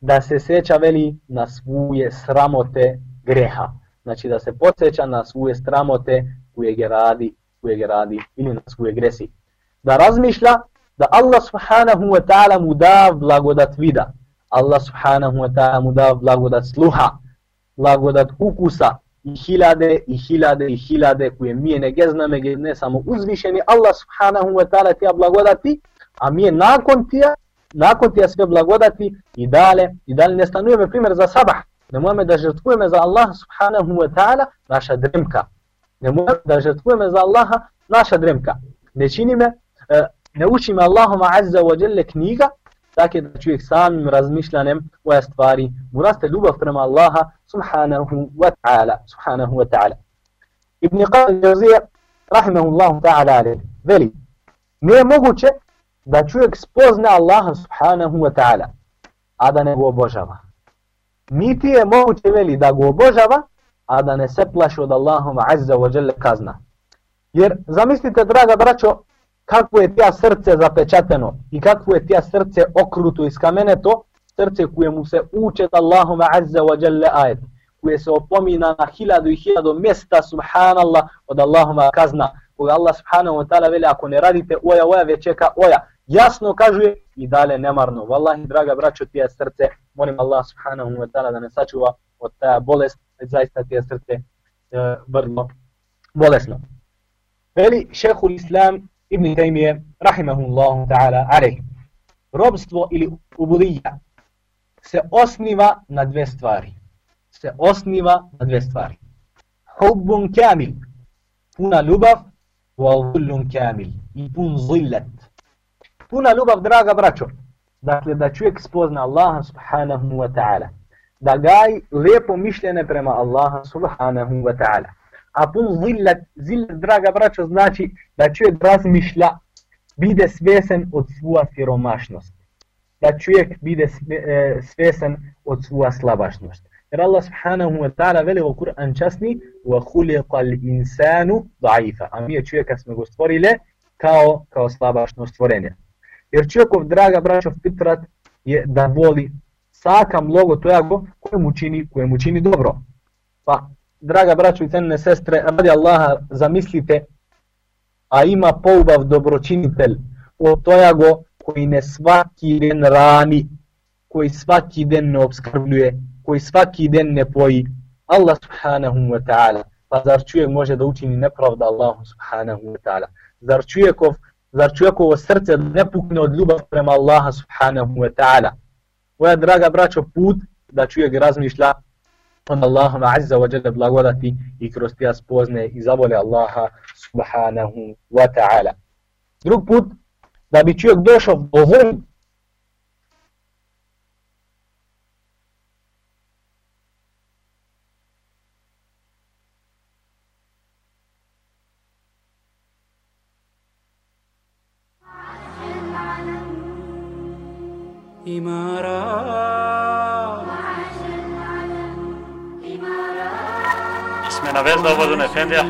Speaker 2: da se seća veli na svoje sramote greha znači da se podsjeća na svoje stramote koje je radi, koje je radi ili na svoje gresi. Da razmišlja da Allah subhanahu wa ta'ala mu da blagodat vida. Allah subhanahu wa ta'ala mu da blagodat sluha, blagodat ukusa i hiljade i hiljade i hiljade koje mi ne gezname, ne samo uzvišeni Allah subhanahu wa ta'ala tija blagodati, a mi je nakon tija, nakon tija sve blagodati i dale, i dale ne stanujeme primjer za sabah, Nemojme da žrtvujeme za Allah subhanahu wa ta'ala naša dremka. Nemojme da žrtvujeme za Allaha naša dremka. Ne činime, e, ne učim Allahuma azza wa jalla knjiga, tako da čovjek samim razmišljanjem ove stvari mu raste ljubav prema Allaha subhanahu wa ta'ala. Subhanahu wa ta'ala. Ibn Qadil Jazir, rahimahullahu ta'ala, veli, nije moguće da čovjek spozna Allaha subhanahu wa ta'ala, a da ne go obožava niti je moguće veli da go obožava, a da ne se plaši od Allahuma azza wa jalla kazna. Jer zamislite, draga braćo, kako je tija srce zapečateno i kako je tija srce okruto i kameneto, srce koje mu se uče Allahuma azza wa jalla ajet, koje se opomina na hiljadu i hiljadu mjesta, subhanallah, od Allahuma kazna, koga Allah subhanahu wa ta'ala veli, ako ne radite oja, oja, već čeka oja, jasno kaže i dale nemarno. Wallahi, draga braćo, ti srce, molim Allah subhanahu wa ta'ala da ne sačuva od ta bolest, zaista ti srce e, vrlo bolesno. Veli šehul Islam ibn Taymije, rahimahullahu ta'ala, alej, robstvo ili ubudija se osniva na dve stvari. Se osniva na dve stvari. Hubbun kamil, puna ljubav, wa zullun kamil, i pun zillet Puna ljubav, draga braćo. Dakle, da čovjek spozna Allaha subhanahu wa ta'ala. Da gaj lepo mišljene prema Allaha subhanahu wa ta'ala. A pun zillet, zillet, draga braćo, znači da čovjek razmišlja, bide svesen od svoja siromašnost. Da čovjek bide e, svesen od svoja slabašnost. Jer Allah subhanahu wa ta'ala veli u Kur'an časni وَخُلِقَ الْإِنسَانُ ضَعِيفًا A mi je čovjeka smo go stvorile kao, kao slabašno stvorenje. Jer čovjekov, draga braćo, fitrat je da voli svaka mnogo tojago koje mu čini, koje mu čini dobro. Pa, draga braćo i cenne sestre, radi Allaha, zamislite, a ima poubav dobročinitelj o tojago koji ne svaki den rani, koji svaki den ne obskrbljuje, koji svaki den ne poji Allah subhanahu wa ta'ala. Pa zar čovjek može da učini nepravda Allahu subhanahu wa ta'ala? Zar čovjekov, zar čovjekovo srce ne pukne od ljubav prema Allaha subhanahu wa ta'ala? Moja draga braćo, put da čovjek razmišlja on Allahom azza wa jalla blagodati i kroz tija spozne i zavole Allaha subhanahu wa ta'ala. Drug put, da bi čovjek došao do volj
Speaker 1: Ismena vezda ovodun Efendija.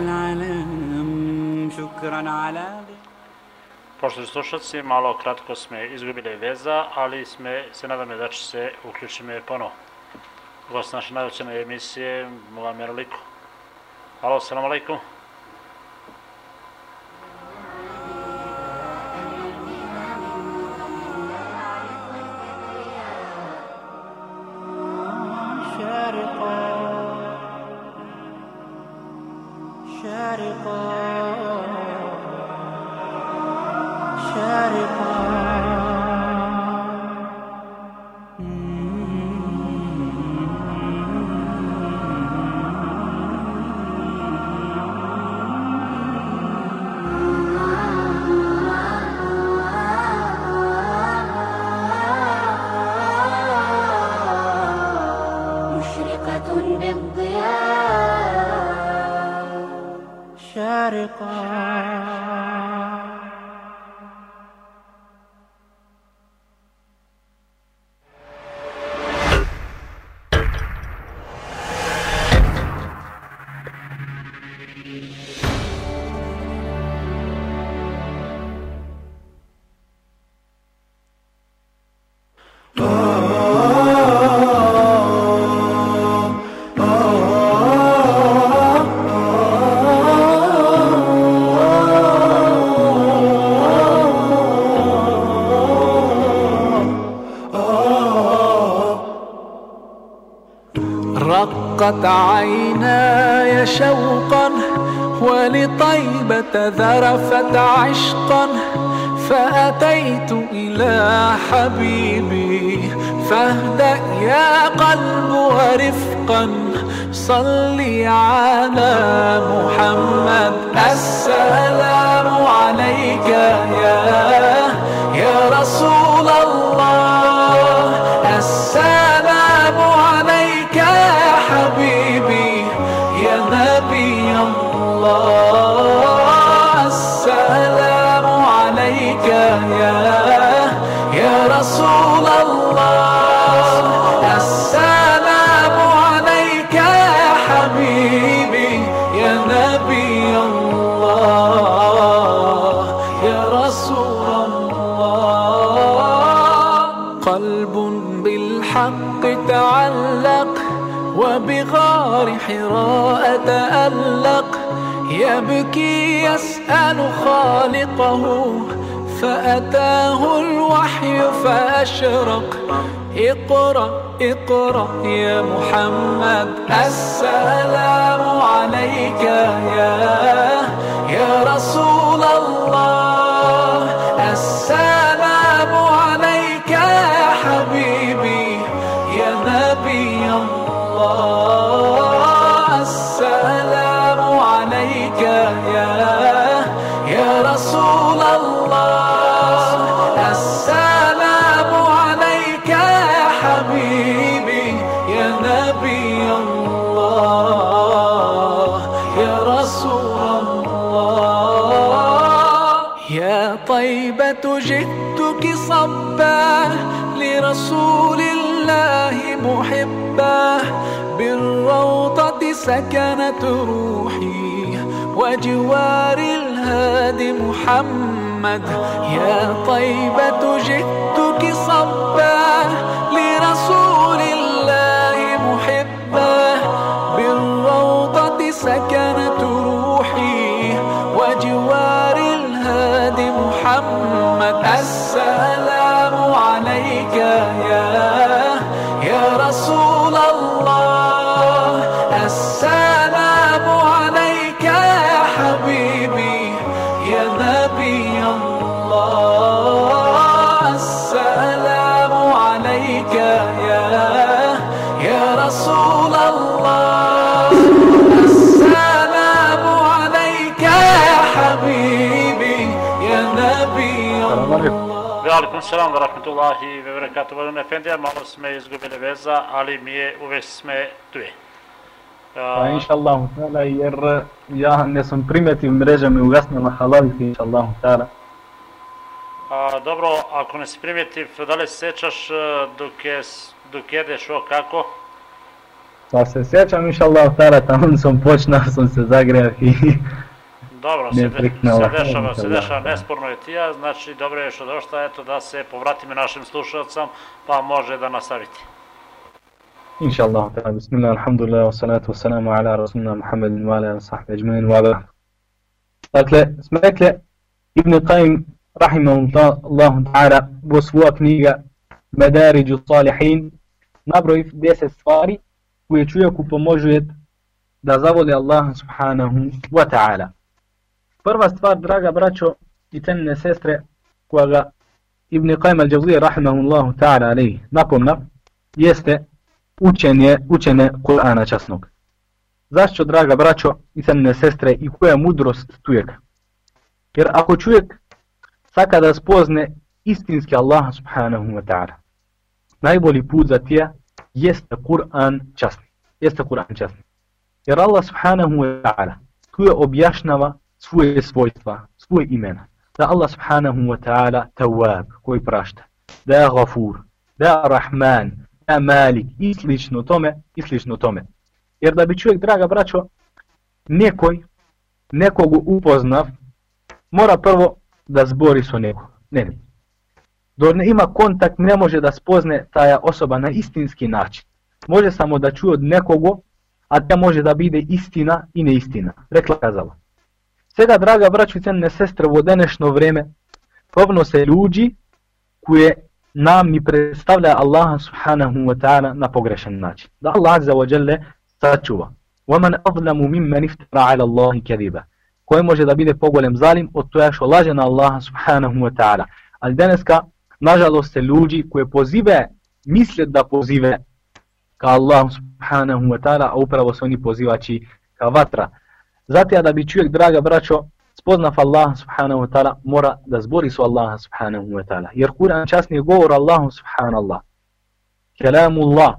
Speaker 1: Pošto slušalci, malo kratko sme izgubili veza, ali sme se nadame da će se uključime ponovo. Gost naše nadoćene emisije, Mula Mjeroliku. Halo, salam alaikum.
Speaker 3: رقت عيناي شوقا ولطيبة ذرفت عشقا فأتيت إلى حبيبي فاهدأ يا قلب ورفقا صلي على محمد. السلام عليك يا يا رسول الله. وبغار حراء تألق يبكي يسأل خالقه فأتاه الوحي فأشرق. اقرأ اقرأ يا محمد السلام عليك يا سكنت روحي وجوار الهادي محمد. يا طيبة جئتك صبا
Speaker 1: alaikum salam wa rahmatullahi wa barakatuh. Vodan Efendija, malo sme izgubili veza, ali mi je uvek sme tu je. Uh,
Speaker 2: pa inša Allah, jer ja ne sam primetio mreža mi ugasnila halalik, inša Allah.
Speaker 1: Uh, dobro, ako ne si primetiv, da li se sećaš e, dok, je, dok jedeš o kako?
Speaker 2: Pa se sećam, inša Allah, tamo sam počnao, sam se zagrijao i
Speaker 1: Dobro,
Speaker 2: Ne
Speaker 1: se, de,
Speaker 2: priknula.
Speaker 1: se dešava, se
Speaker 2: Da,
Speaker 1: dešava,
Speaker 2: da.
Speaker 1: nesporno je tija, znači dobro je što došla, eto da se povratimo našim slušalcam, pa može da nastaviti.
Speaker 2: inša Allahu ta'ala, bismillah, alhamdulillah, wa salatu wa salamu ala rasulina Muhammedin wa ala sahbe ajmain wa ala. Dakle, smo rekli, Ibn Qayyim, rahimahullahu ta'ala, u svoja knjiga Medariđu salihin, nabrojiv 10 stvari koje čovjeku pomožuje da zavoli Allaha subhanahu wa ta'ala. Prva stvar, draga braćo i cenine sestre, koja ga Ibn Qayyim al-Jawzije rahimahullahu ta'ala ali napomna, jeste učenje, učenje Kur'ana časnog. Zašto, draga braćo i cenine sestre, i koja je mudrost tujeg? Jer ako čovjek saka da spozne istinski Allah subhanahu wa ta'ala, najbolji put za tija jeste Kur'an časni. Jeste Kur'an časni. Jer Allah subhanahu wa ta'ala tu je objašnjava svoje svojstva, svoje imena. Da Allah subhanahu wa ta'ala tawab, koji prašta. Da je gafur, da je rahman, da je malik, i slično tome, i slično tome. Jer da bi čovjek, draga braćo, nekoj, nekog upoznav, mora prvo da zbori so nekog. Ne, ne. Dok ne ima kontakt, ne može da spozne taja osoba na istinski način. Može samo da čuje od nekogo, a da može da bide istina i neistina. Rekla kazala. Сега, драга браќо и ценне сестре, во денешно време, повно се луѓи кои нам ни представлja Аллаха субханаху ва таала на погрешен начин. Да Аллах азza wa jalla сачува. ومن أظلم ممن افترى على الله كذبا. Кој може да биде поголем залим од тоја што лаже на Аллаха субханаху ва таала. Али денеска, нажалост се луѓи кои позиве, мислят да позиве ка Аллах субханаху ва таала, а управо се они позивачи ка Zatim, da bi čovjek, draga braćo, spoznav Allah subhanahu wa ta'ala, mora da zbori su Allah subhanahu wa ta'ala. Jer Kur'an časni govor Allahu subhanallah. Kelamullah.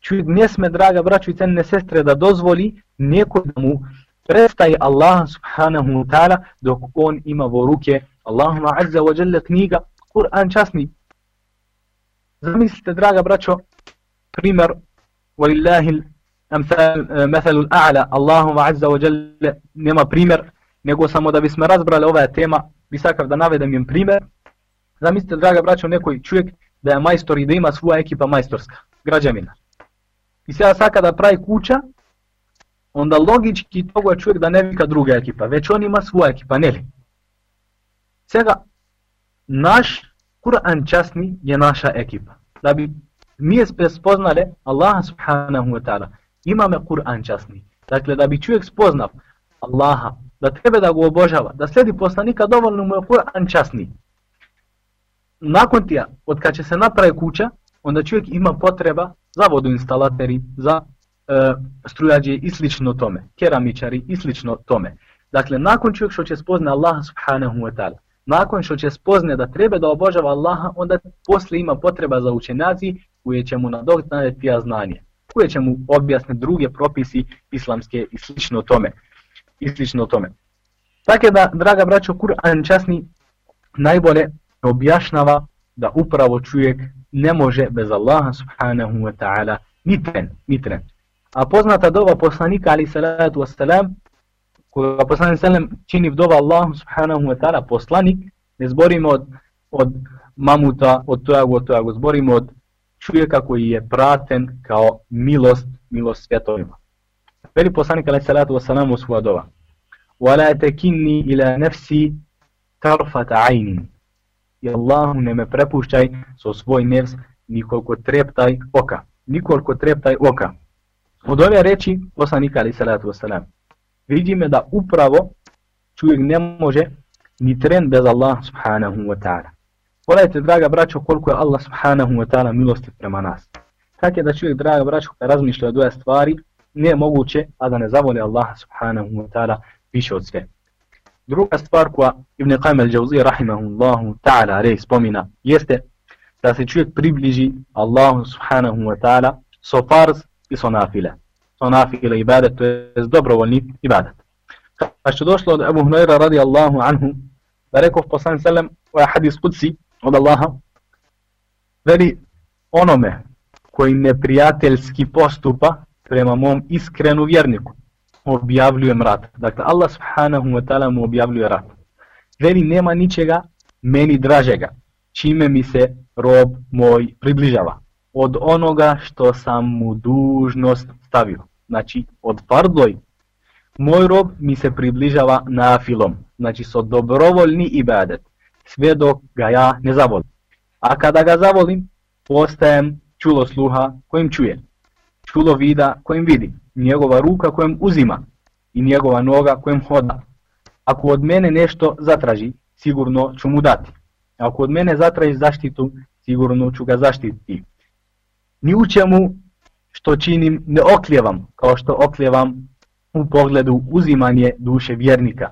Speaker 2: Čovjek ne sme, draga braćo i cenne sestre, da dozvoli neko da mu prestaje Allah subhanahu wa ta'ala dok on ima vo ruke Allahuma azza wa jalla knjiga Kur'an časni. Zamislite, draga braćo, primer, walillahil مثل الأعلى e, azza wa jalla, nema primer nego samo da bismo razbrali ova tema bi sakav da navedem im primer zamislite draga braćo neki čovjek da je majstor i da ima svoja ekipa majstorska građevina. I sada saka da pravi kuća onda logički toga čovjek da ne vika druga ekipa već on ima svoja ekipa ne li? Sada naš Kur'an časni je naša ekipa. Da bi mi spoznali Allaha subhanahu wa ta'ala imame Kur'an časni. Dakle, da bi čovjek spoznav Allaha, da treba da ga obožava, da sledi poslanika, dovoljno mu je Kur'an časni. Nakon tija, od kad će se napravi kuća, onda čovjek ima potreba za vodoinstalateri, za e, strujađe i slično tome, keramičari i slično tome. Dakle, nakon čovjek što će spozna Allaha subhanahu wa ta'ala, nakon što će spozne da treba da obožava Allaha, onda posle ima potreba za učenjaci koje će mu nadoknaditi ja znanje koje će mu objasne druge propisi islamske i slično tome. I slično tome. Tako da, draga braćo, Kur'an časni najbolje objašnjava da upravo čovjek ne može bez Allaha subhanahu wa ta'ala ni tren, ni tren. A poznata dova poslanika ali salatu wasalam, koga poslanik salam čini dova Allahu subhanahu wa ta'ala poslanik, ne zborimo od, od mamuta, od toga, od tojago, zborimo od čovjeka koji je praten kao milost, milost svjetovima. Veli poslanik ali salatu wasalam u svoja dova. وَلَا تَكِنِّي إِلَى نَفْسِي تَرْفَةَ عَيْنٍ I Allahu ne me prepušćaj so svoj nevs nikoliko treptaj oka. Nikoliko treptaj oka. Od ove reči poslanika ali salatu wasalam. Vidi me da upravo čovjek ne može ni tren bez Allah subhanahu wa ta'ala. Pogledajte, draga braćo, koliko je Allah subhanahu wa ta'ala milosti prema nas. Kak je da čovjek, draga braćo, kada razmišlja o dvoje stvari, nije moguće, a da ne zavoli Allah subhanahu wa ta'ala više od sve. Druga stvar koja Ibn Qajm al-Jawzi rahimahullahu ta'ala rej spomina jeste da se čovjek približi Allahu subhanahu wa ta'ala so farz i so nafile. So nafile ibadet, to je dobrovoljni ibadet. Pa što došlo od Abu Huraira radijallahu anhu, da rekao poslani sallam, ovaj hadis kudsi od Allaha, veli onome koji neprijateljski postupa prema mom iskrenu vjerniku, objavljujem rat. Dakle, Allah subhanahu wa ta'ala mu objavljuje rat. Veli, nema ničega meni dražega, čime mi se rob moj približava. Od onoga što sam mu dužnost stavio. Znači, od fardloj, moj rob mi se približava na afilom Znači, so dobrovoljni ibadet. Sve dok ga ja ne zavolim. A kada ga zavolim, postajem čulo sluha kojim čuje. Čulo vida kojim vidi njegova ruka kojem uzima i njegova noga kojem hoda. Ako od mene nešto zatraži, sigurno ću mu dati. Ako od mene zatraži zaštitu, sigurno ću ga zaštititi. Ni u čemu što činim ne okljevam, kao što okljevam u pogledu uzimanje duše vjernika,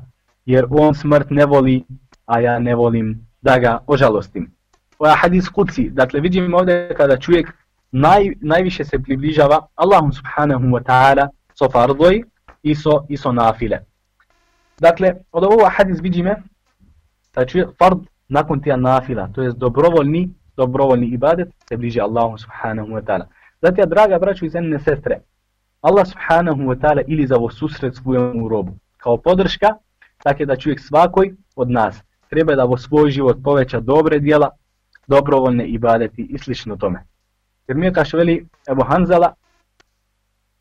Speaker 2: jer on smrt ne voli, a ja ne volim da ga ožalostim. Ova hadis kuci, dakle vidimo ovdje kada čovjek naj, najviše se približava Allahu subhanahu wa ta'ala so fardoj i so, i so nafile. Dakle, od ovog hadis vidimo da čovjek fard nakon tija nafila, to je dobrovoljni, dobrovoljni ibadet, se bliži Allahu subhanahu wa ta'ala. Zatim, draga braću i zemljene sestre, Allah subhanahu wa ta'ala ili za ovo susret svojom robu. Kao podrška, tako da čovjek svakoj od nas treba da vo svoj život poveća dobre dijela, dobrovoljne ibadeti i slično tome. Jer mi je kaš veli Ebu Hanzala,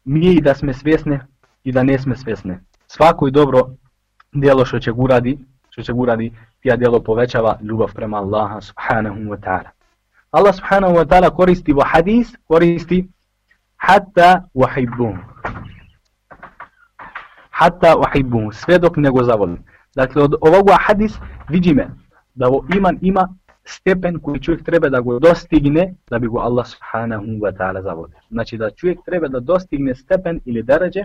Speaker 2: mi je i da sme svjesne i da ne sme svjesne. Svako i dobro djelo što će uradi, što će uradi, tija djelo povećava ljubav prema Allaha subhanahu wa ta'ala. Allah subhanahu wa ta'ala koristi u hadis, koristi hatta wahibbuhum. Hatta wahibbuhum, sve dok nego zavolim. Dakle, od ovoga hadis vidime da iman ima stepen koji čovjek treba da go dostigne da bi go Allah subhanahu wa ta'ala zavodio. Znači da čovjek treba da dostigne stepen ili deređe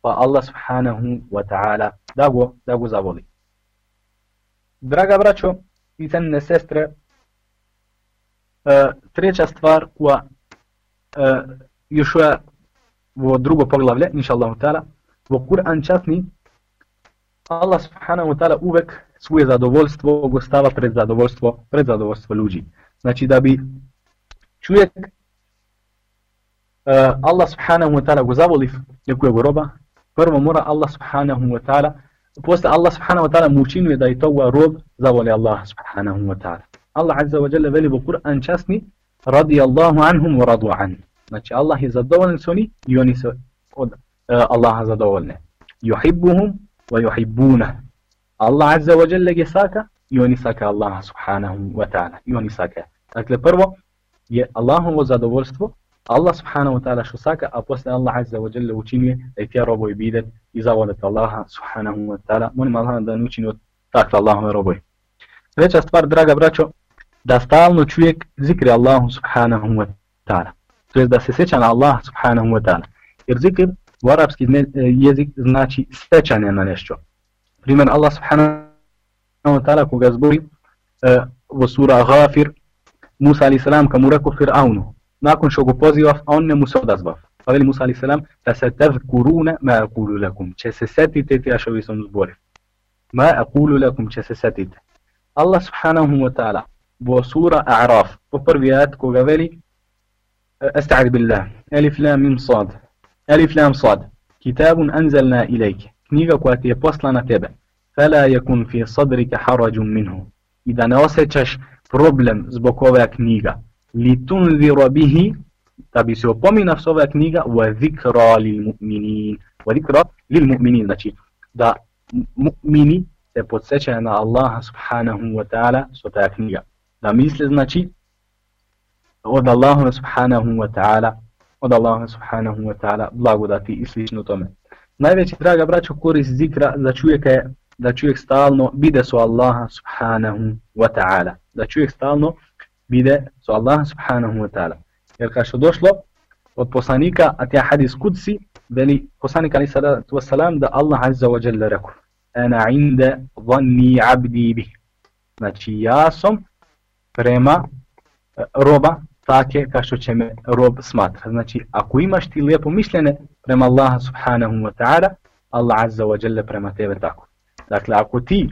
Speaker 2: pa Allah subhanahu wa ta'ala da go, da go zavoli. Draga braćo i cenine sestre, uh, treća stvar koja uh, još je u drugo poglavlje, inša Allah ta'ala, u Kur'an časni Allah subhanahu wa ta'ala uvek svoje zadovoljstvo gostava pred zadovoljstvo, pred zadovoljstvo ljudi. Znači da bi čovjek uh, Allah subhanahu wa ta'ala go zavoli nekog roba, prvo mora Allah subhanahu wa ta'ala, posle Allah subhanahu wa ta'ala mu učinuje da je toga rob zavoli Allah subhanahu wa ta'ala. Allah azza wa jalla veli u Kur'an časni, radi Allahu anhum wa radu an. Znači Allah je zadovoljen s oni i oni se od uh, Allaha zadovoljne. Yuhibbuhum i oni saka Allah subhanahu wa ta'ala. I oni saka. Dakle, prvo je Allahovo zadovoljstvo, Allah subhanahu wa ta'ala što saka, a posle Allah azza wa jalla učinuje da je tija roboj bidet i zavolite Allaha subhanahu wa ta'ala. Molim Allah da ne učini od takve Allahove roboj. Treća stvar, draga braćo, da stalno čovjek zikri Allahu subhanahu wa ta'ala. To je da se seća na Allah subhanahu wa ta'ala. Jer zikr u arapski jezik znači sećanje na nešto. Primjer Allah subhanahu wa ta'ala koga zbori uh, u sura Ghafir Musa alaih salam ka mu rekao Fir'aunu nakon što go poziva a on ne mu se odazvav Pa veli Musa a.s. da se tevkurune ma akulu lakum. Će se setite ti ašovi sam zbori. Ma akulu lakum će se setite. Allah subhanahu wa ta'ala bo sura A'raf. Po prvi ajat koga veli Esta'ad billah. Elif lam mim sad. ألف لام صاد. كتاب أنزلنا إليك. نيغا كواتي بوصلنا تبع فلا يكون في صدرك حرج منه. إذا نوسيتش بروبلم زبوكوغا كنيغا لتنذر به. تبي سو بومي نفسوغا كنيغا وذكرى للمؤمنين. وذكرى للمؤمنين. ذاتي دا مؤمني تبوتسيتش أن الله سبحانه وتعالى سوتا كنيغا دا ميسل ذاتي وذا الله سبحانه وتعالى od Allaha subhanahu wa ta'ala blagodati i slično tome. Najveći draga braćo korist zikra za čovjeka je da čovjek stalno bide su Allaha subhanahu wa ta'ala. Da čovjek stalno bide su Allaha subhanahu wa ta'ala. Jer kao što došlo od poslanika, a tija hadis kudsi, veli poslanik ali salatu wasalam da Allah azza wa jalla rekao Ana inda dhanni abdi bih. Znači ja sam prema e, roba take kao što će me rob smatra. Znači ako imaš ti lijepo mišljene prema Allaha subhanahu wa ta'ala, Allah azza wa jalla prema tebe tako. Dakle ako ti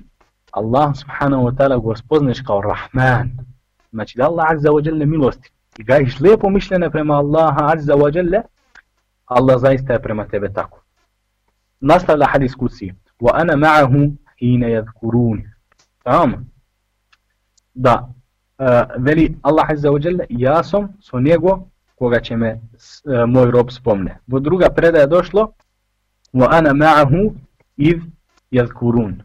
Speaker 2: Allah subhanahu wa ta'ala go spoznaš kao Rahman, znači da Allah azza wa jalla milosti, i gajiš lijepo mišljene prema Allaha azza wa jalla, Allah zaista je prema tebe tako. Nastavlja hadis kusi. Wa ana ma'ahu hina yadhkuruni. Tamo. Da. Eh, veli Allah azza wa jalla, ja sam so njego koga će me uh, moj rob spomne. Vo druga predaja došlo. Wa ana ma'ahu iz jazkurun.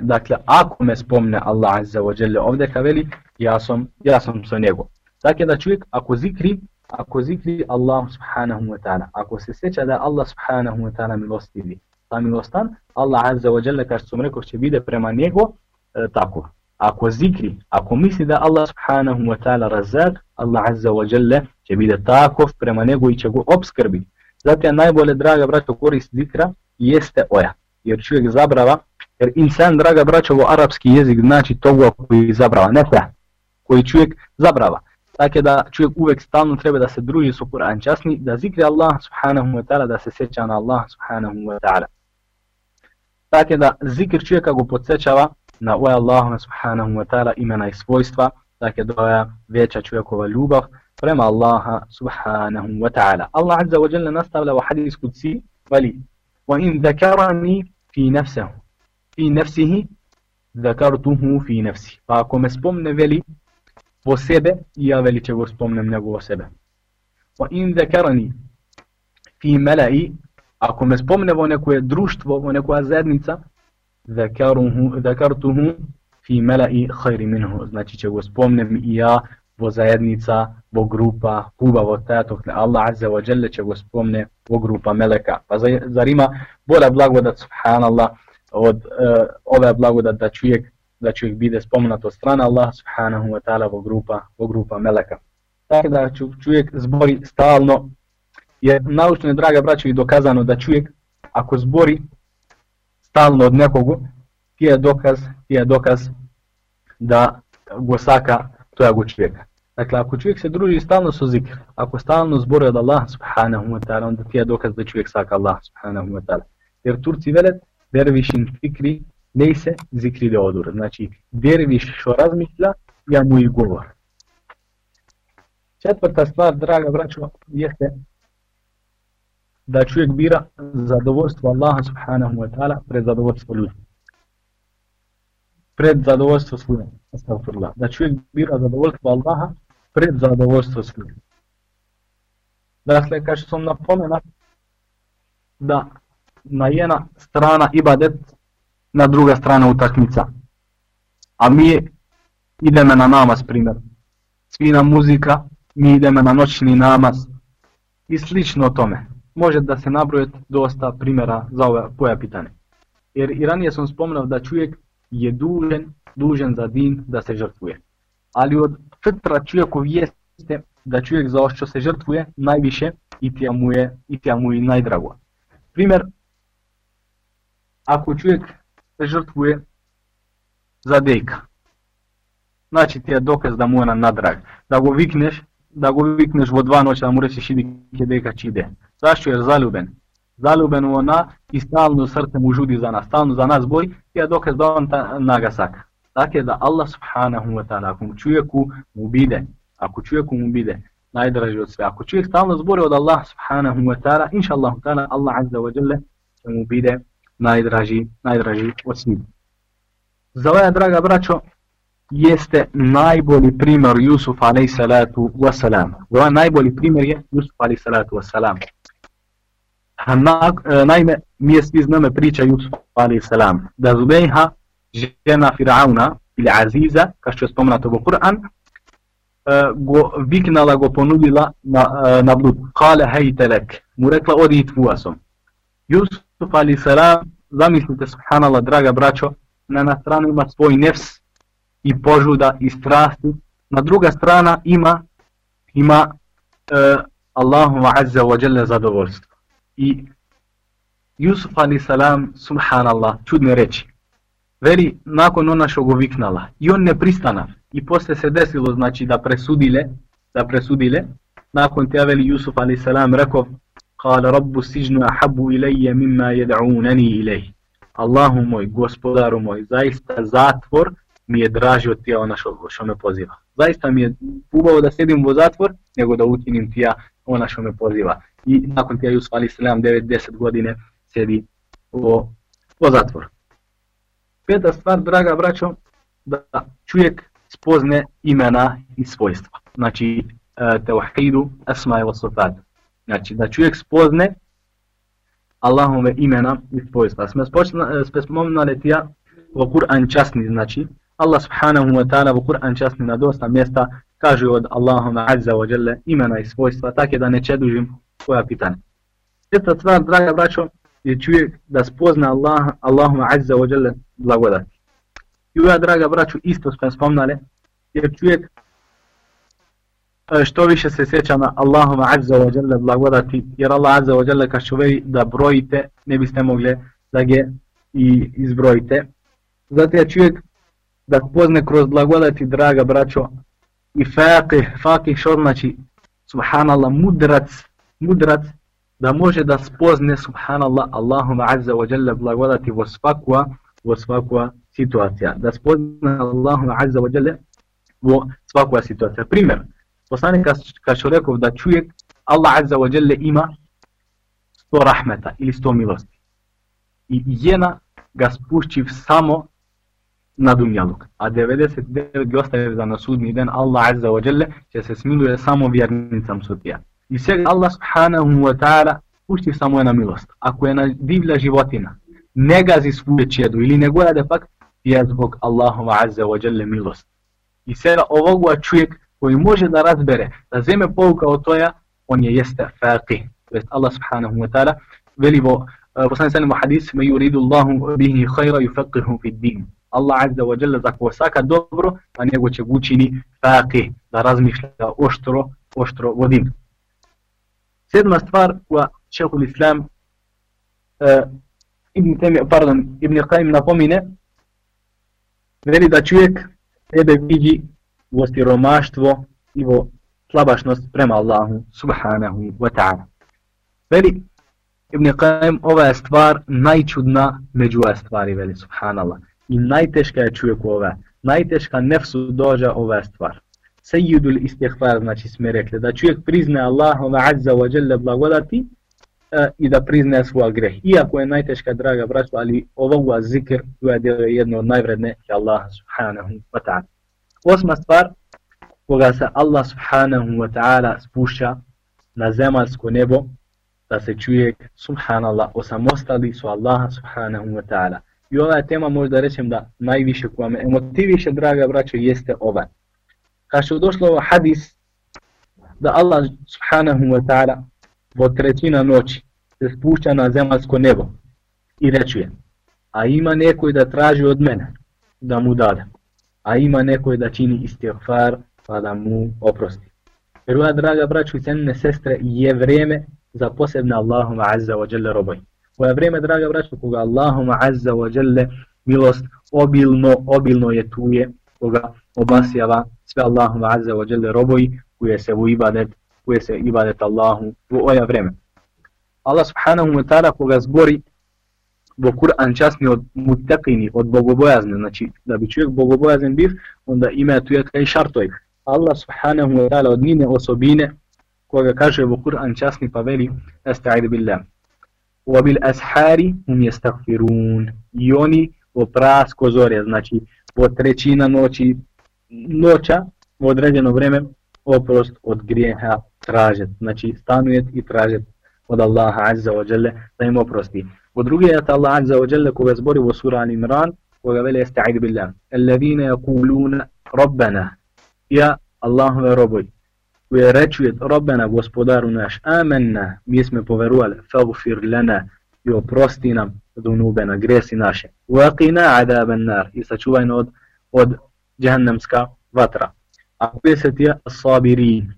Speaker 2: Dakle, ako me spomne Allah azza wa jalla ovdje ka veli, ja sam, ja sam so njego. Dakle da čovjek ako zikri, ako zikri Allah subhanahu wa ta'ala, ako se sjeća da Allah subhanahu wa ta'ala milostivi, ta milostan, Allah azza wa jalla kao što sam rekao će bide prema njego e, tako. Ako zikri, ako misli da Allah subhanahu wa ta'ala razak, Allah azza wa jalla će biti takov prema nego i će go obskrbi. Zato je najbolje, draga braćo, korist zikra jeste oja. Jer čovjek zabrava, jer insan, draga braćo, ovo arapski jezik znači togo koji zabrava, ne fe, koji čovjek zabrava. Tako da čovjek uvek stalno treba da se druži s Kur'an časni, da zikri Allah subhanahu wa ta'ala, da se sjeća na Allah subhanahu wa ta'ala. Tako da zikr čovjeka go podsjećava na ovaj Allah subhanahu wa ta'ala imena i svojstva, tako da je veća čovjekova ljubav prema Allaha subhanahu wa ta'ala. Allah azza wa jalla nastavlja u hadis kudsi, vali, وَإِنْ ذَكَرَنِي فِي نَفْسَهُ فِي نَفْسِهِ ذَكَرْتُهُ فِي نَفْسِهِ Pa ako me spomne veli, po sebe ja veli će go spomnem njegovo sebe. Wa in zakarani fi mala'i ako me spomne vo neko društvo, vo neko zajednica, ذكرته zakartuhu fi mala'i khairi minhu. Znači će go spomnem i ja vo zajednica, vo grupa, kuba vo tatok, Allah azza wa jalla će go spomne vo grupa meleka. Pa zar ima bolja blagodat, subhanallah, od uh, ove blagodat da čovjek da čovjek bide spomenut od strana Allah subhanahu wa ta'ala vo grupa, vo grupa meleka. Tako da čovjek zbori stalno, je naučno je draga braćo i dokazano da čovjek ako zbori стално од некого, ти е доказ, ти е доказ да го сака тоа го čovjeka. Dakle, ako čovjek se druži stalno со zikr, ako stalno zbori od Allah subhanahu wa ta'ala, onda ti je dokaz da čovjek saka Allah subhanahu wa ta'ala. Jer Turci velet, dervišin fikri, neyse zikri de odur. Znači, derviš što razmišlja, ja mu i govor. Četvrta stvar, draga braćo, jeste da čovjek bira zadovoljstvo Allaha subhanahu wa ta'ala pred zadovoljstvo ljudi. Pred zadovoljstvo svoje. Da čovjek bira zadovoljstvo Allaha pred zadovoljstvo svoje. Dakle, kao što sam napomenat, da na jedna strana ibadet na druga strana utakmica. A mi idemo na namaz, primjer. Svina muzika, mi idemo na noćni namaz i slično tome. може да се набројат доста примера за ова поја питање. Ер и ранија сум спомнав да човек е дужен, дужен за дин да се жртвуе. Али од фитра човеков јесте да човек за ошто се жртвуе највише и тја му е и тја му е најдраго. Пример ако човек се жртвуе за дејка. Значи ти е доказ да му е на надраг. Да го викнеш да го викнеш во два ночи да му речеш иди ке дека чиде. Зашто е залюбен? Залюбен во она и стално срце му жуди за нас, стално за нас бој, ја доказ да он нага сака. Така е да Аллах субханаху ва таала ако човеку му биде, ако човеку му биде најдражи од све. Ако човек стално збори од Аллах субханаху ва таала, иншаллах таала Аллах азза ва джелле ќе му биде најдражи, најдражи од сите. За драга брачо, jeste najbolji primjer Jusuf alaih salatu wasalam. Ovaj najbolji primjer je Jusuf alaih salatu wasalam. Na, e, naime, mi je svi znamo priča Jusuf alaih salam. Da Zubejha, žena Firauna ili Aziza, kao što je spomenato u Kur'an, e, go viknala, go ponudila na, e, na blud. Kale hejtelek. Mu rekla, odi i tvuasom. Jusuf alaih salam, zamislite, subhanallah, draga braćo, na na stranu ima svoj nefs, i požuda i strasti. Na druga strana ima ima e, Allahuma azza wa jalla zadovoljstvo. I Jusuf ali salam, subhanallah, čudne reči. Veli, nakon ona što go viknala, i on ne pristana. I posle se desilo, znači, da presudile, da presudile, nakon te veli Jusuf ali salam rekao, kala rabbu sižnu ahabu ilaije mimma jed'unani ilaih. Allahu moj, gospodaru moj, zaista zatvor, mi je draži od tijela ona što, što me poziva. Zaista mi je ubao da sedim u zatvor, nego da utinim tija ona što me poziva. I nakon tija Jusuf Ali Selam 9-10 godine sedi u, u zatvor. Peta stvar, draga braćo, da čovjek spozne imena i svojstva. Znači, e, tevhidu, asma i vasofat. Znači, da čovjek spozne Allahove imena i svojstva. Sme spomenuli tija u Kur'an časni, znači, Allah subhanahu wa ta'ala u Kur'an časni na dosta mjesta kaže od Allahuma azza wa jalla imena i svojstva, tako da ne čedužim svoja pitanja. Jedna stvar, draga braćo, je čovjek da spozna Allah, Allahuma azza wa jalla blagodat. I ova, draga braćo, isto smo spomnali, jer čovjek e, što više se sjeća na Allahuma azza wa jalla blagodati, jer Allah azza wa jalla kaže veli da brojite, ne biste mogli da ga i izbrojite. Zato je čovjek да позне кроз благодати, драга брачо, и факих, факих што значи, субханаллах, мудрац, мудрац, да може да спозне, субханаллах, Аллахум Азza wa Jalla благодати во сваква, во сваква ситуација. Да спозне Аллахум Азza wa Jalla во сваква ситуација. Пример, посланика што реков да човек, Аллах Азza wa Jalla има 100 рахмета или 100 милости. И јена га спушчив само na dunjaluk. A 99 ostaje za na sudni den Allah Azza wa Jalla će se smiluje samo vjernicam sudija. I svega Allah subhanahu wa ta'ala pušti samo na milost. Ako je na divlja životina, ne gazi svoje čedu ili ne gleda pak, je zbog Allahu Azza wa Jalla milost. I sada ovoga čovjek koji može da razbere, da zeme pouka od toja, on je jeste faqih. To jest Allah subhanahu wa ta'ala velivo, eh, uh, poslani sallam u hadis, me yuridu Allahu bihi khayra yufaqihu fi din. Allah azza wa jalla za koga saka dobro, a nego će učini faqih, da razmišlja oštro, oštro vodim. Sedma stvar koja šehul islam uh, Ibn Temi, pardon, Ibn Qaim napomine, veli da čovjek sebe vidi u ostiromaštvo i u slabašnost prema Allahu subhanahu wa ta'ala. Veli Ibn Qaim, ova je stvar najčudna među ove stvari, veli subhanallah i najteška je čovjeku ova. Najteška nefsu dođa ova stvar. Sejidul istihfar, znači smo rekli, da čovjek prizne Allahova azza wa jalla blagodati e, i da prizne svoj greh. Iako je najteška, draga braćo, ali ovoga zikr je jedno od najvredne je Allah subhanahu wa ta'ala. Osma stvar, koga se Allah subhanahu wa ta'ala spušća na zemalsko nebo, da se čovjek subhanallah osamostali su Allah subhanahu wa ta'ala. I ova tema možda rećem da najviše koja me emotiviše, draga braćo, jeste ova. Kad što došlo ovo hadis, da Allah subhanahu wa ta'ala vo trećina noći se spušća na zemalsko nebo i rečuje a ima nekoj da traži od mene da mu dada, a ima nekoj da čini istighfar pa da mu oprosti. Jer ova, draga braćo i cenine sestre, je vreme za posebne Allahuma azza wa jalla roboj koja vrijeme, draga braćo, koga Allahuma azza wa jalla milost obilno, obilno je tuje, koga obasjava sve Allahuma azza wa jalla roboji, koje se u ibadet, koje se ibadet Allahu u oja vreme. Allah subhanahu wa ta'ala koga zbori bo Kur'an časni od mutakini, od bogobojazne, znači da bi čovjek bogobojazan biv, onda ima tu je kaj šartoj. Allah subhanahu wa ta'ala od njine osobine koga kaže bo Kur'an časni pa veli esta'id billah. Wa bil ashari hum yastaghfirun. I oni o prasko zore, znači po trećina noći, noća u određeno vreme oprost od grijeha tražet. Znači stanujet i tražet od Allaha azza wa jalla da im oprosti. U drugi ajat Allah azza wa jalla koga zbori u sura Al-Imran koga veli esta'id billah. Alladhina yakuluna rabbana ja Allahove roboj koje rečuje Rabbana gospodaru naš amanna mi smo poverovali faghfir lana i oprosti nam dunubena gresi naše waqina adaban nar i sačuvaj od od džehennemska vatra a koje se ti sabirin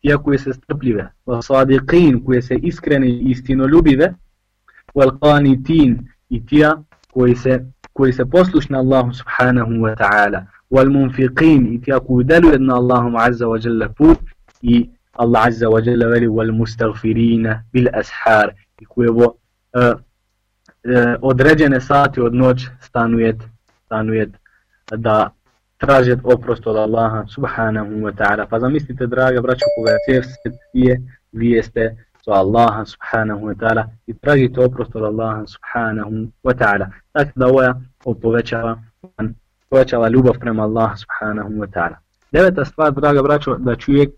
Speaker 2: ti koje se strpljive sadiqin koje se iskrene i istinoljubive wal qanitin i tija koji se koji se poslušna Allahu subhanahu wa ta'ala wal munfiqin i tija koji deluje na Allahu azza wa jalla put i Allah azza wa jalla veli wal mustaghfirina bil ashar i koji uh, uh, određene sati od noć stanujet stanujet da traže oprost od Allaha subhanahu wa ta'ala pa zamislite draga braćo koga je je vi jeste so Allaha subhanahu wa ta'ala i tražite oprost od Allaha subhanahu wa ta'ala. Tako da ovo povećava, povećava ljubav prema Allaha subhanahu wa ta'ala. Deveta stvar, draga braćo, da čovjek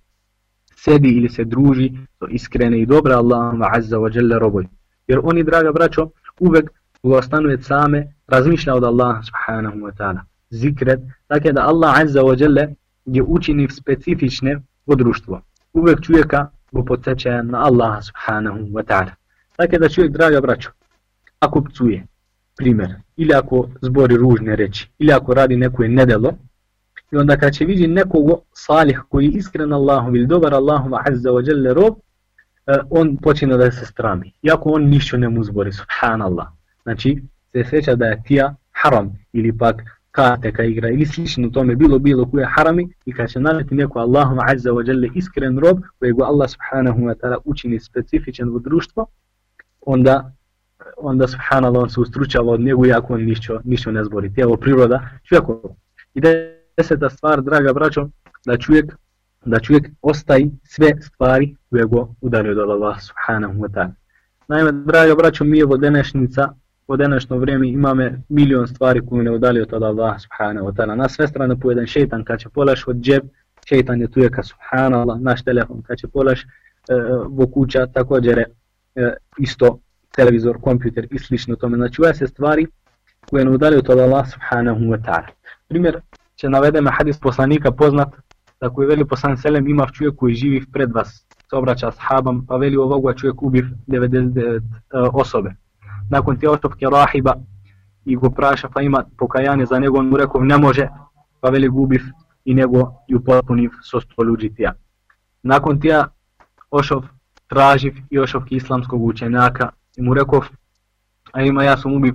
Speaker 2: sedi ili se druži to iskrene i dobra Allahom azza wa jalla roboj. Jer oni, draga braćo, uvek koga same, razmišlja od Allaha subhanahu wa ta'ala. Zikret, tako da Allah azza wa jalla je učini specifične u društvo. Uvek čovjeka go podsjeća na Allaha subhanahu wa ta'ala. Tako da čovjek, draga braćo, ako pcuje, primjer, ili ako zbori ružne reči, ili ako radi neko nedelo, i onda kad će vidi nekog salih koji je iskren Allahu ili dobar Allahu azza wa jalla rob, e, on počine da se strami. Iako on ništa ne mu zbori, subhanallah. Znači, se sjeća da je tija haram ili pak karteka igra ili slično tome bilo bilo koje harami i kad će naleti neko Allahom azza wa jalla iskren rob kojeg Allah subhanahu wa ta'ala učini specifičan u društvo onda onda subhanallah on se ustručava od njegu iako on nišću, nišćo ne zbori tijelo priroda čovjekov i da deseta stvar draga braćo da čovjek da čovjek ostaje sve stvari koje go udario do Allah subhanahu wa ta'ala naime draga braćo mi je današnjica, po današnjo vrijeme imame milion stvari koje ne udali od Allah subhanahu wa ta'ala. Na sve strane po jedan šeitan kad će polaš od džep, šeitan je tu je ka subhanallah, naš telefon kad će polaš e, e vo kuća, također je e, isto televizor, kompjuter i slično tome. Znači ove se stvari koje ne udali od Allah subhanahu wa ta'ala. Primjer će navedeme hadis poslanika poznat da koji veli poslan selem ima čovjek koji živi pred vas se obraća ashabam, pa veli ovoga čovjek ubiv 99 uh, osobe nakon te osobke rahiba i go praša pa ima pokajanje za nego, on mu rekao ne može, pa veli gubiv i nego i upotpuniv so sto ljudi tija. Nakon tija ošov traživ i ošov islamskog učenjaka i mu rekao a ima ja sam ubiv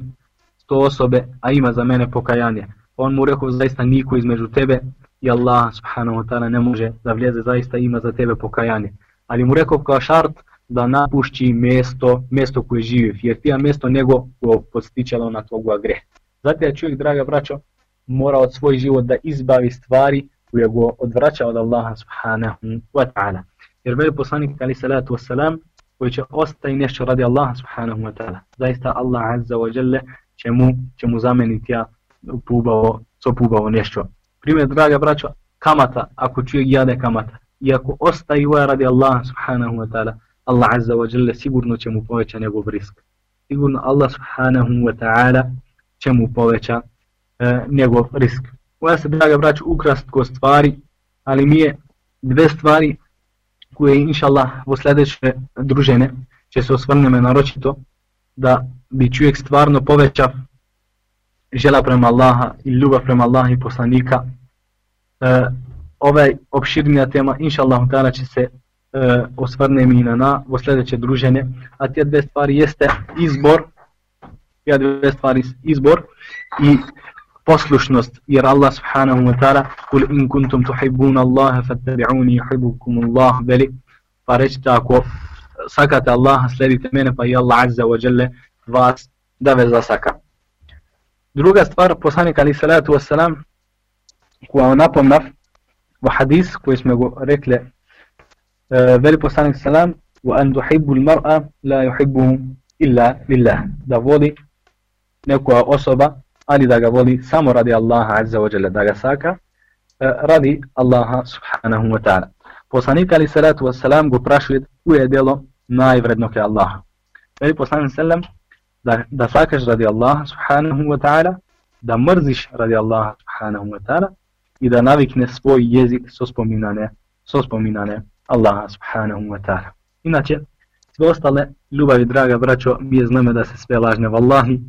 Speaker 2: sto osobe, a ima za mene pokajanje. On mu rekao zaista niko između tebe i Allah subhanahu wa ta'ala ne može da vljeze, zaista ima za tebe pokajanje. Ali mu rekao kao šart da napušći mjesto, mjesto koje živi, jer ti je mjesto nego koje postičalo na tvoga greh. Zato je čovjek, draga braćo, mora od svoj život da izbavi stvari koje go odvraća od Allaha subhanahu wa ta'ala. Jer veli poslanik ali salatu wasalam koji će ostaje nešto radi Allaha subhanahu wa ta'ala. Zaista Allah azza wa jalla će mu, će mu zameniti ja pubao, co pubao nešto. Primjer, draga braćo, kamata, ako čovjek jade kamata, i ako ostaje radi Allah subhanahu wa ta'ala, Allah azza wa jalla sigurno će mu poveća njegov risk. Sigurno Allah subhanahu wa ta'ala će mu poveća e, njegov risk. Ovo se, draga ukrast ukrastko stvari, ali mi je dve stvari koje, inša Allah, u sljedeće družene će se osvrneme naročito da bi čovjek stvarno poveća žela prema Allaha i ljubav prema Allaha i poslanika. E, ovaj opširnija tema, inša Allah, će se e, osvrne mi na na u sljedeće druženje, a te dve stvari jeste izbor, ja dve stvari izbor i poslušnost, jer Allah subhanahu wa ta'ala kul in kuntum tuhibbuna Allaha fattabi'uni yuhibbukum Allah veli pa rećite ako sakate Allaha sledite mene pa i Allah azza wa jalla vas da ve zasaka. Druga stvar, poslanik ali salatu wasalam, koja napomnav u hadis koji smo go rekli uh, veli poslanik salam وَأَنْ an الْمَرْأَ al-mar'a la لِلَّهِ illa lillah. Da voli nekoja osoba ali da ga voli samo radi Allaha azza wa jalla da ga saka e, radi Allaha subhanahu wa ta'ala. Poslanik ali salatu wasalam go prašuje koje je djelo najvredno ke Allaha. Veli poslanik salam da, da fakaš radi Allaha subhanahu wa ta'ala da mrziš radi Allaha subhanahu wa ta'ala i da navikne svoj jezik so spominane, so spominane Allaha subhanahu wa ta'ala. Inače, sve ostale ljubavi, draga braćo, mi je znamo da se sve lažne vallahi,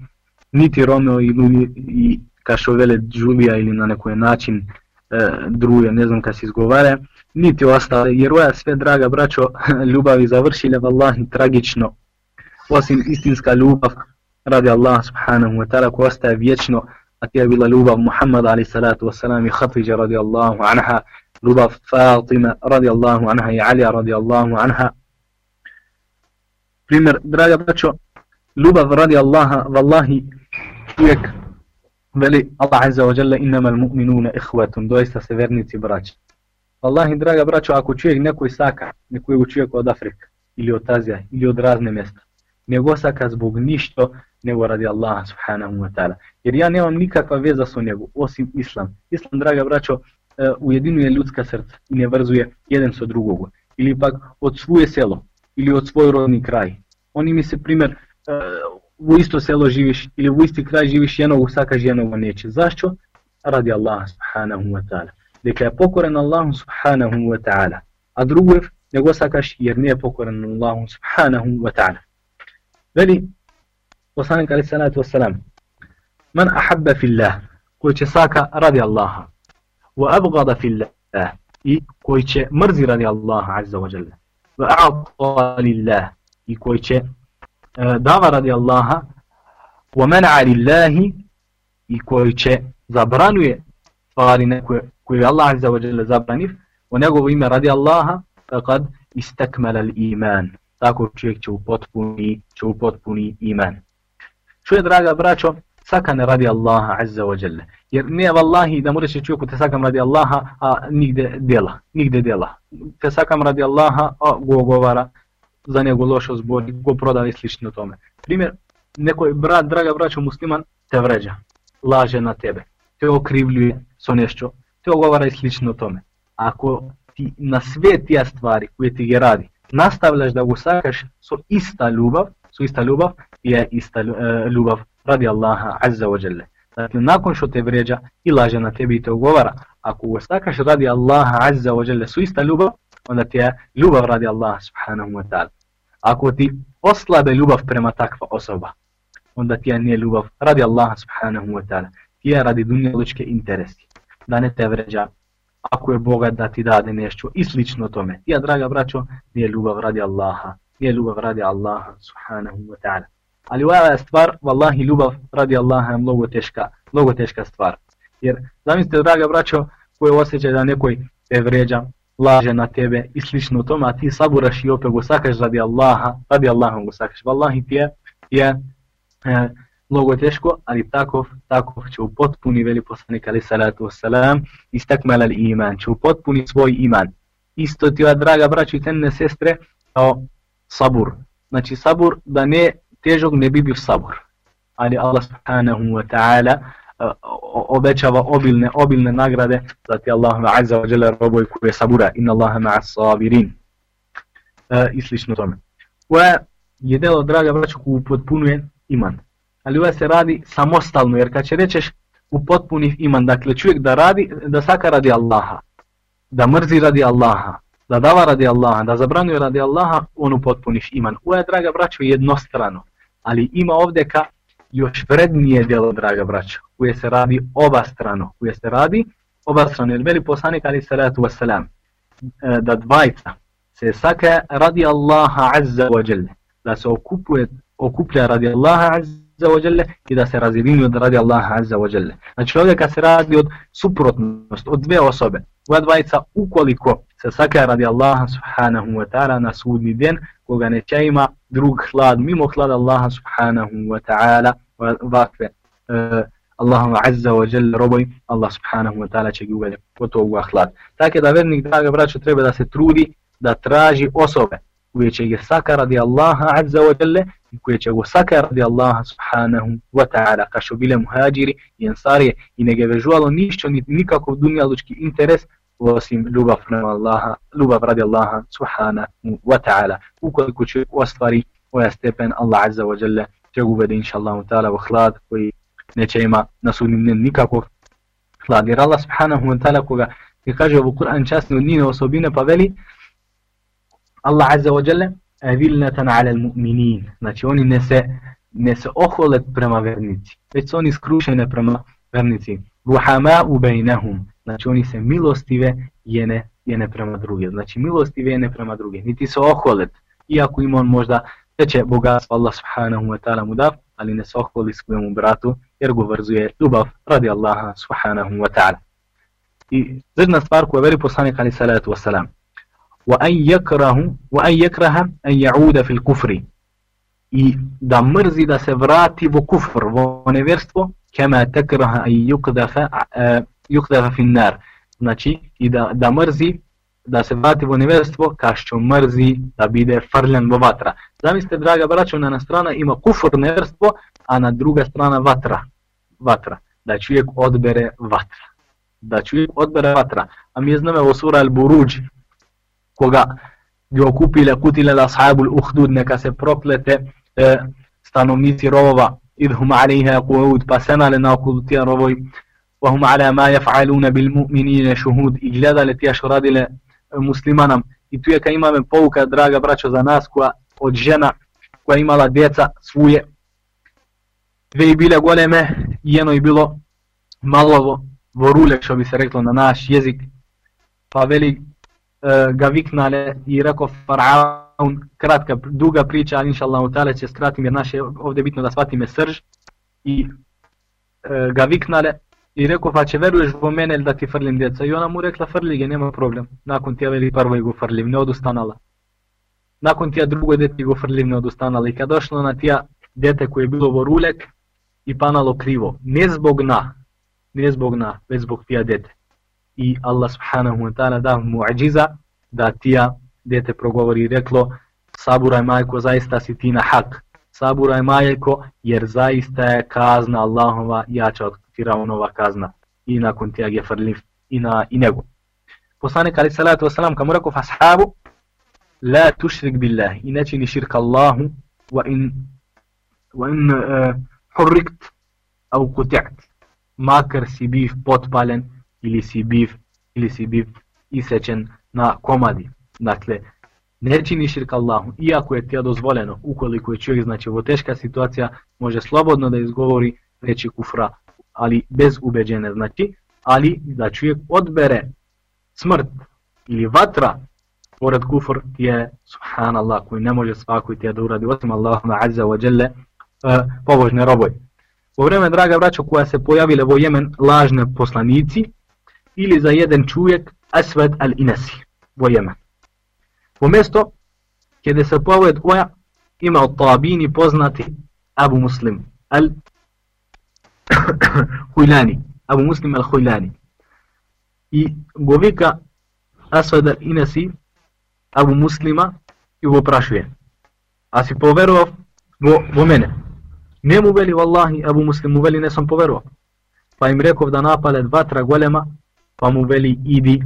Speaker 2: niti Romeo i, i kašo vele Julija ili na nekoj način e, druje, ne znam kada se izgovare, niti ostale, jer oja sve, draga braćo, ljubavi završile vallahi tragično, osim istinska ljubav radi Allah subhanahu wa ta'ala koja ostaje vječno, a ti je bila ljubav Muhammad ali salatu wasalam i Hatidja radi Allahu anha, ljubav Fatima radijallahu anha i Ali radijallahu anha. Primjer, draga braćo, ljubav radi Allaha, vallahi, uvijek veli Allah azza wa jalla innama al-mu'minuna doista se vernici braća. Wallahi, draga braćo, ako čovjek nekoj saka, nekoj čovjek od Afrika, ili od Azija, ili od razne mjesta, nego saka zbog ništo, nego radi Allaha subhanahu wa ta'ala. Jer ja nemam nikakva veza sa njegu, osim Islam. Islam, draga braćo, e, ujedinuje ljudska srca i ne vrzuje jedan sa drugog. Ili pak od svoje selo, ili od svoj rodni kraj. Oni mi se primjer, e, u isto selo živiš, ili u isti kraj živiš, jednog sakaš, jednog neće. Zašto? Radi Allaha subhanahu wa ta'ala. Dakle, je pokoren Allahu subhanahu wa ta'ala. A drugo nego sakaš jer nije pokoren Allahu subhanahu wa ta'ala. بلي وصانك عليه الصلاة والسلام. من أحب في الله كويتشاكا رضي الله وأبغض في الله كويتش مرزي رضي الله عز وجل. وأعطى لله كويتش آه، دعوة رضي الله ومنع لله كويتش زبرانو فارنا كوي الله عز وجل زبرانيف ونقو إما رضي الله فقد استكمل الإيمان. Tako čovjek će upotpuni, će upotpuni iman. Čuje, draga braćo, sakane radi Allaha azza wa jalla. Jer nije vallahi da mu reći čovjeku te sakam radi Allaha, a nigde dela, nigde dela. Te sakam radi Allaha, a go govara za njegu lošo zbori, go proda i slično tome. Primjer, nekoj brat, draga braćo musliman, te vređa, laže na tebe, te okrivljuje so nešto, te ogovara i slično tome. Ako ti na sve tija stvari koje ti je radi, nastavljaš da usakaš su ista ljubav, su ista ljubav, je ista eh, ljubav radi Allaha azza wa jalla. Dakle, nakon što te vređa i laže na tebi i te ugovara, ako usakaš radi Allaha azza wa jalla su ista ljubav, onda ti je ljubav radi Allaha subhanahu wa ta'ala. Ako ti oslabe ljubav prema takva osoba, onda ti je nije ljubav radi Allaha subhanahu wa ta'ala. Ti je radi dunjalučke interesi. Da ne te vređa, ako je Boga da ti dade nešto i slično tome. Ja, draga braćo, nije ljubav radi Allaha, nije ljubav radi Allaha subhanahu wa ta'ala. Ali ova stvar, vallahi, ljubav radi Allaha je mnogo teška, mnogo teška stvar. Jer, zamislite, draga braćo, koje osjećaj da nekoj te vređa, laže na tebe i slično tome, a ti saburaš i opet go sakaš radi Allaha, radi Allaha go sakaš. Wallahi ti je, je e, mnogo teško, ali takov, takov će u potpuni veli poslanik ali salatu wasalam, istakmala iman, će upotpuni svoj iman. Isto ti ova draga braćo i tenne sestre, kao sabur. Znači sabur da ne težog ne bi bio sabur. Ali Allah subhanahu wa ta'ala obećava obilne, obilne nagrade za ti Allah azza wa jalla roboj koji je sabura. Inna Allaha ma'a sabirin. Uh, I slično tome. Ovo je delo, draga braću, koju potpunuje iman. Ali ovo se radi samostalno, jer kad će rećeš u potpunih iman, dakle čovjek da radi, da saka radi Allaha, da mrzi radi Allaha, da dava radi Allaha, da zabranuje radi Allaha, on upotpuniš iman. Ovo je, draga braćo, jednostrano ali ima ovdje ka još vrednije djelo, draga braća, koje se radi oba strano, koje se radi oba strano, jer veli poslanik ali salatu wasalam, e, da dvajca se saka radi Allaha azza wa jalla, da se okupuje, okuplja radi Allaha azza azza wa jalla i da se razjedini od radi Allaha azza wa jalla. Znači ovdje kad se radi od suprotnost, od dve osobe, ova dvajica ukoliko se sakaja radi Allaha subhanahu wa ta'ala na sudni den, koga neće ima drug hlad mimo hlada Allaha subhanahu wa ta'ala, vakve uh, e, Allahom azza wa jalla roboj, Allah subhanahu wa ta'ala će ga uveli gotovo u hlad. Tako da vernik, draga braćo, treba da se trudi da traži osobe koje će ga saka radi Allaha azza wa jalla i koje će ga saka radi Allaha subhanahu wa ta'ala kao što bile muhađiri i ansarije i ne ga vežuvalo ništa ni nikakav dunjalučki interes osim ljubav prema Allaha, ljubav radi Allaha subhanahu wa ta'ala. Ukoliko će ostvari ovaj stepen Allah azza wa jalla će ga uvede inša Allah ta'ala u hlad koji neće ima na sudnim nikakvog hlad. Jer Allah azza wa jalla e, avilnatan ala mu'minin. Znači oni ne se ne se ohole prema vernici, već su oni skrušene prema vernici. Ruhama u bejnehum. Znači oni se milostive jene, jene prema druge. Znači milostive jene prema druge. Niti se oholet. Iako ima on možda teče bogatstvo Allah subhanahu wa ta'ala mu dav, ali ne se oholi svojemu bratu jer go vrzuje ljubav radi Allaha subhanahu wa ta'ala. I zadnja stvar koja veri poslanik ali salatu wa salam. وأن يكره وأن يكره أن يعود في الكفر i da mrzi da se vrati u kufr, u neverstvo, kema tekraha i yukdafa, uh, yukdafa fin nar. Znači, i da, da mrzi da se vrati u neverstvo, kao što mrzi da bide frljen u vatra. Zamislite, draga braćo, na jedna strana ima kufr neverstvo, a na druga strana vatra. Vatra. Da čovjek odbere vatra. Da čovjek odbere vatra. A mi znamo u sura Al-Buruđ, koga je okupile kutile la ashabu l-uhdud, neka se proklete e, stanovnici rovova, idhum alaiha kuud, pa senale na okudu tija rovoj, وهم على ما يفعلون بالمؤمنين شهود i gledale tija što radile muslimanam. I tu je ka imame pouka, draga braćo, za nas, koja od žena koja imala djeca svuje. Dve i bile goleme, jedno je bilo malovo vorule, što bi se reklo na naš jezik. Pa veli, uh, Eh, ga viknale i rekao Faraon, kratka, duga priča, ali inša Allah će skratim jer naše ovdje bitno da shvatime srž. I e, ga viknale i rekao pa će veruješ vo mene ili da ti frlim djeca. I ona mu rekla frli ga, nema problem. Nakon tija veli prvo go frlim, ne odustanala. Nakon tija drugo dete go frlim, ne odustanala. I kad došlo na tija dete koje je bilo vorulek i panalo krivo. Ne zbog na, ne zbog na, već zbog tija dete i Allah subhanahu wa ta'ala da mu'ađiza da tija dete progovori i reklo saburaj majko zaista si ti na hak. Saburaj majko jer zaista je kazna Allahova jača od firavnova kazna i nakon tijeg je frliv i na i nego poslanik ali salatu wasalam kamu rekao fashabu la tušrik billah i neći ni širka Allahu wa in wa in uh, hurrikt au kuti'at. Makar si biv potpalen ili si biv ili si biv isečen na komadi. Dakle, ne čini širka Allahu, iako je tija dozvoljeno, ukoliko je čovjek, znači ovo teška situacija, može slobodno da izgovori reći kufra, ali bez ubeđene, znači, ali da čovjek odbere smrt ili vatra pored kufr je subhanallah koji ne može svako i tija da uradi osim Allahuma azza wa jalla e, pobožne roboj. U vreme, draga braćo, koja se pojavile vo Jemen lažne poslanici, или за еден човек Асвед ал Инаси во Јемен. Поместо каде да се повед ова има од табини познати Абу Муслим ал Хуйлани, Абу Муслим ал Хуйлани. И го вика асвет ал Инаси Абу Муслима и го прашува. А си поверував во, во мене. Не му вели, валлахи, Абу Муслим, му вели, не сам поверував. Па им реков да напале ватра голема, pa mu veli idi,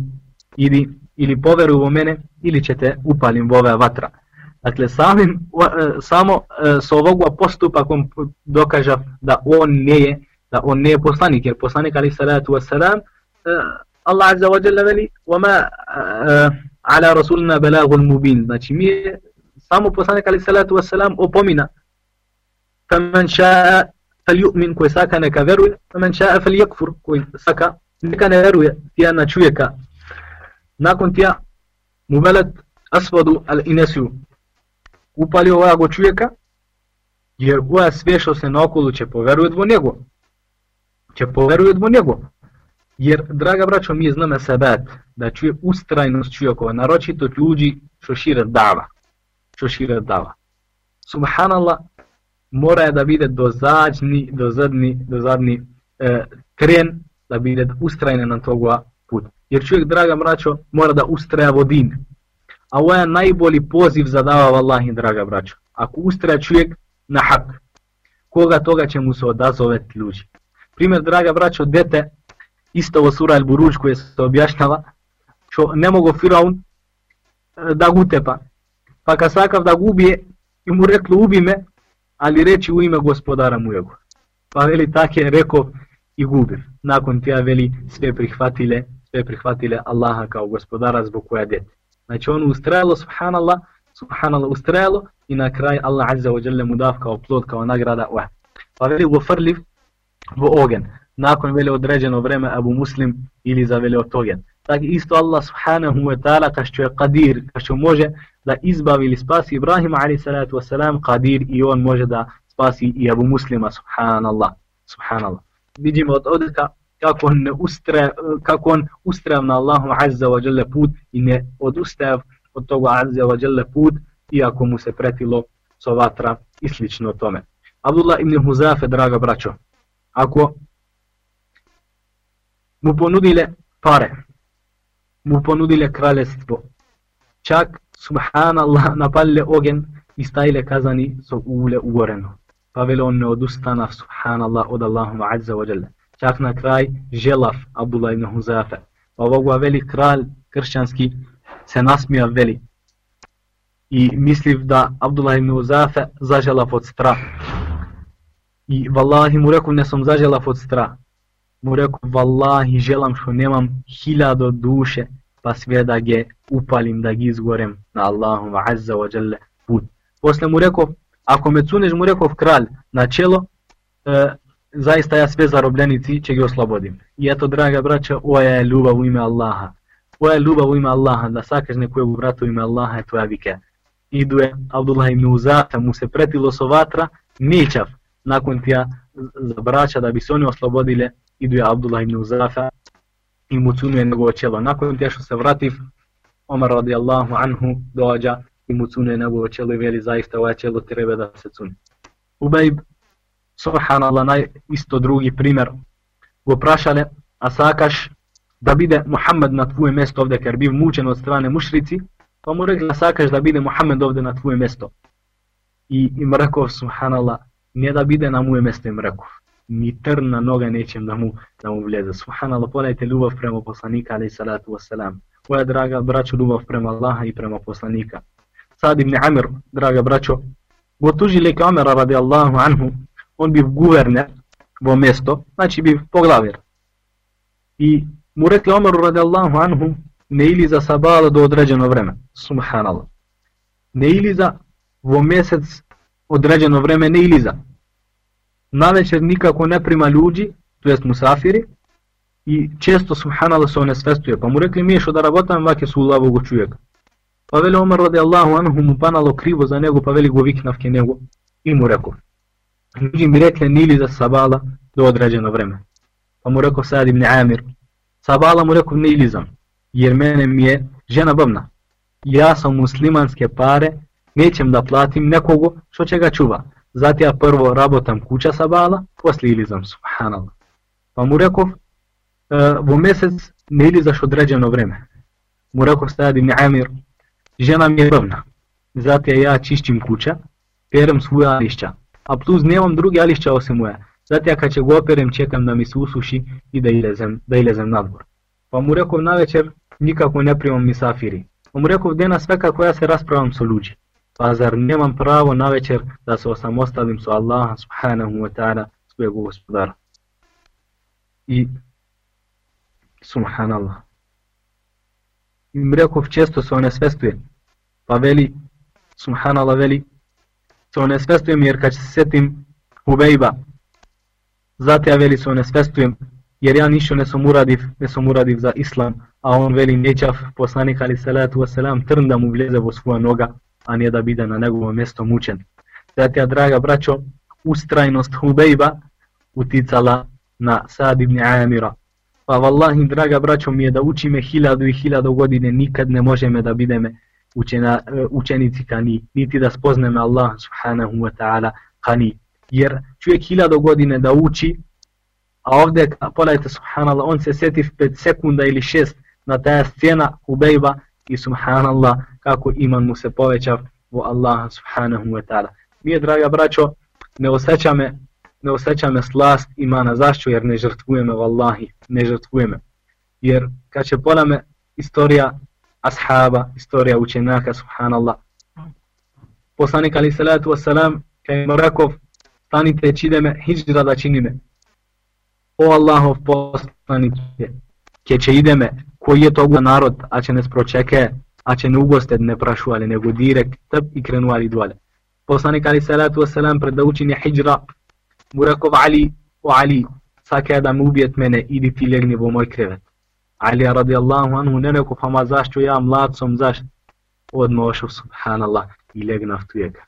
Speaker 2: idi ili poveruj u mene ili ćete upalim u ove vatra. Dakle, samim, e, samo e, s ovog postupakom dokaže da on ne je, da on ne je poslanik, jer poslanik ali salatu wasalam, e, Allah azza wa jalla veli, وَمَا ala rasulina belagul mubin. Znači, mi je samo poslanik ali salatu wasalam opomina. فَمَنْ شَاءَ فَلْيُؤْمِنْ koji saka neka veruje, فَمَنْ شَاءَ فَلْيَكْفُرْ koji saka neka ne veruje tija na čovjeka. Nakon tija mu velet asvadu al inesiju upalio ovoga čovjeka Jer ova sve što se naokolo će poveruje dvo njego. Će poveruje dvo njego. Jer, draga braćo, mi znamo sebat da čuje ustrajnost čovjekova, naročito ljudi što šire dava. Što šire dava. Subhanallah, mora je da vide do zadnji, do zadnji, do zadnji e, tren, da vide ustrajne na toga put. Jer čovjek, draga braćo, mora da ustraja vodin. A ovo je najbolji poziv za dava draga braćo. Ako ustraja čovjek na hak, koga toga će mu se odazoveti ljudi. Primjer, draga braćo, dete, isto ovo sura Al-Buruđ koje se objašnjava, što ne mogo Firaun e, da gutepa. Pa kad sakav da gubije, i mu reklo ubi me, ali reći u ime gospodara mujego. Pa veli tak je rekao i gubiv. Nakon tija veli sve prihvatile, sve prihvatile Allaha kao gospodara zbog koja djete. Znači ono ustrajalo, subhanallah, subhanallah ustrajalo i na kraj Allah azza wa jalla mu dav kao plod, kao nagrada. wah. Pa veli u u ogen. Nakon veli određeno vreme Abu Muslim ili za veli otogen. Tako isto Allah subhanahu wa ta'ala kao je qadir, kao može da izbavi ili spasi Ibrahima ali salatu wasalam qadir i on može da spasi i Abu Muslima subhanallah. Subhanallah. Vidimo od odreka kako on ne ustre, kako on ustrav na Allahu azza wa jalla put i ne odustav od toga azza wa jalla put iako mu se pretilo sa vatra i slično tome. Abdullah ibn Huzafe, draga braćo, ako mu ponudile pare, mu ponudile kraljestvo, čak subhanallah napalile ogen i stajile kazani so ule ugoreno. Pa vele on ne odustana subhanallah od Allahuma azza wa jalla. Čak na kraj želaf Abdullah ibn Huzafe. Pa ovoga veli kralj kršćanski se nasmija veli. I misliv da Abdullah ibn Huzafe zažela od strah. I vallahi mu rekao ne sam zažela od strah. Mu rekao vallahi želam što nemam hiljado duše pa sve da ge upalim da gi izgorem na Allahu azza wa jalla put. Posle mu rekao, ako me cuneš mu rekao kralj na čelo, e, zaista ja sve zarobljenici će ga oslobodim. I eto, draga braća, oja je ljubav u ime Allaha. Oja je ljubav u ime Allaha, da sakaš nekojeg vrata u ime Allaha je tvoja vike. Idu je Abdullah ibn Uzata, mu se pretilo so vatra, ničav, nakon tija za braća da bi se oni oslobodile, idu je Abdullah ibn Uzafa i mu cunuje njegovo čelo. Nakon tija što se vrativ, Omar radijallahu anhu dođa mu cune na ovo čelo i veli zaista ovo čelo treba da se cuni. Ubejb, subhanallah, naj isto drugi primjer, go prašale, a sakaš da bide Muhammed na tvoje mesto ovdje, ker bi mučen od strane mušrici, pa mu rekli, a sakaš da bide Muhammed ovdje na tvoje mesto. I im rekao, subhanallah, ne da bide na moje mesto im rekao, ni trna noga nećem da mu, da mu vleze. Subhanallah, pogledajte ljubav prema poslanika, alaih salatu wasalam. Moja draga braćo, ljubav prema Allaha i prema poslanika. Sad ibn Amir, draga braćo, go tuži leke radi radijallahu anhu, on bi guverner vo mjesto, znači bi poglavir. I mu rekli Omeru radijallahu anhu, ne ili za sabala do određeno vreme. Subhanallah. Ne ili za vo mjesec određeno vreme, ne ili za na večer nikako ne prima ljudi, to jest musafiri, i često subhanallah se one svestuje. Pa mu rekli mi je što da rabotam vake su lavog čovjeka. Па вели Омар ради Аллаху анху му панало криво за него, па вели го викнав ке него и му реков. Луѓе ми рекле нили за Сабала до одредено време. Па му реков Саад ибн Амир. Сабала му реков не илизам, јер мене ми е жена бабна. Јас сум муслиманске паре, нечем да платим некого што ќе га чува. Затоа прво работам куча Сабала, после илизам, субханаллах. Па му реков, во месец не илизаш одредено време. Му реков Саад ибн Амир, žena mi je rovna. Zati ja čišćim kuća, perem svoje ališća. A plus nemam druge ališća osim moja. Zati ja kad će go operem čekam da mi se usuši i da ilezem, da ilezem na dvor. Pa mu rekao na večer nikako ne primam misafiri. Pa mu rekao dena sve kako ja se raspravam sa luđi pa zar nemam pravo na večer da se osamostalim sa Allaha subhanahu wa ta'ala svojeg gospodara. I subhanallah. I mrekov često se one svestuje, pa veli, subhanallah veli, se ne svestujem jer kad se setim Hubejba, zato ja veli se one svestujem, jer ja nišo ne sam uradiv, ne sam uradiv za islam, a on veli nećav poslanik ali salatu wasalam trn da mu vljeze vo svoja noga, a nije da bide na njegovo mjesto mučen. Zatim, draga braćo, ustrajnost Hubejba uticala na Sad ibn Amira. Pa vallahi, draga braćo, mi je da učime hiljadu i hiljadu godine, nikad ne možeme da bideme učena, eh, učenici kani, niti da spozneme Allah subhanahu wa ta'ala kani. Jer čovjek hiljado godine da uči, a ovdje, pogledajte subhanallah, on se seti 5 sekunda ili 6 na ta scena Hubejba i subhanallah kako iman mu se povećav u Allah subhanahu wa ta'ala. Nije, draga braćo, ne osjeća me, ne osjeća me slast imana. Zašto? Jer ne žrtvuje me, vallahi, ne žrtvuje me. Jer kad će pola me istorija ashaba, istorija učenjaka, subhanallah. Poslanik ali salatu wasalam, kad je rekao, stanite, čide me, hijđra da čini me. O Allahov poslanike, kje će ide me, koji je to narod, a će nas pročeke, a će ne ugoste ne prašu, ali nego direkt, tep i krenu ali dole. Poslanik ali salatu wasalam pred da učinje hijđra, mu rekao Ali, o Ali, sake da mu ubijet mene, idi ti legni u moj krevet. علي رضي الله عنه نەنێک و پەمازاش و یا مڵات سمزاش. ودمەوەش و سبحان الله ئیلێک نفتویەکە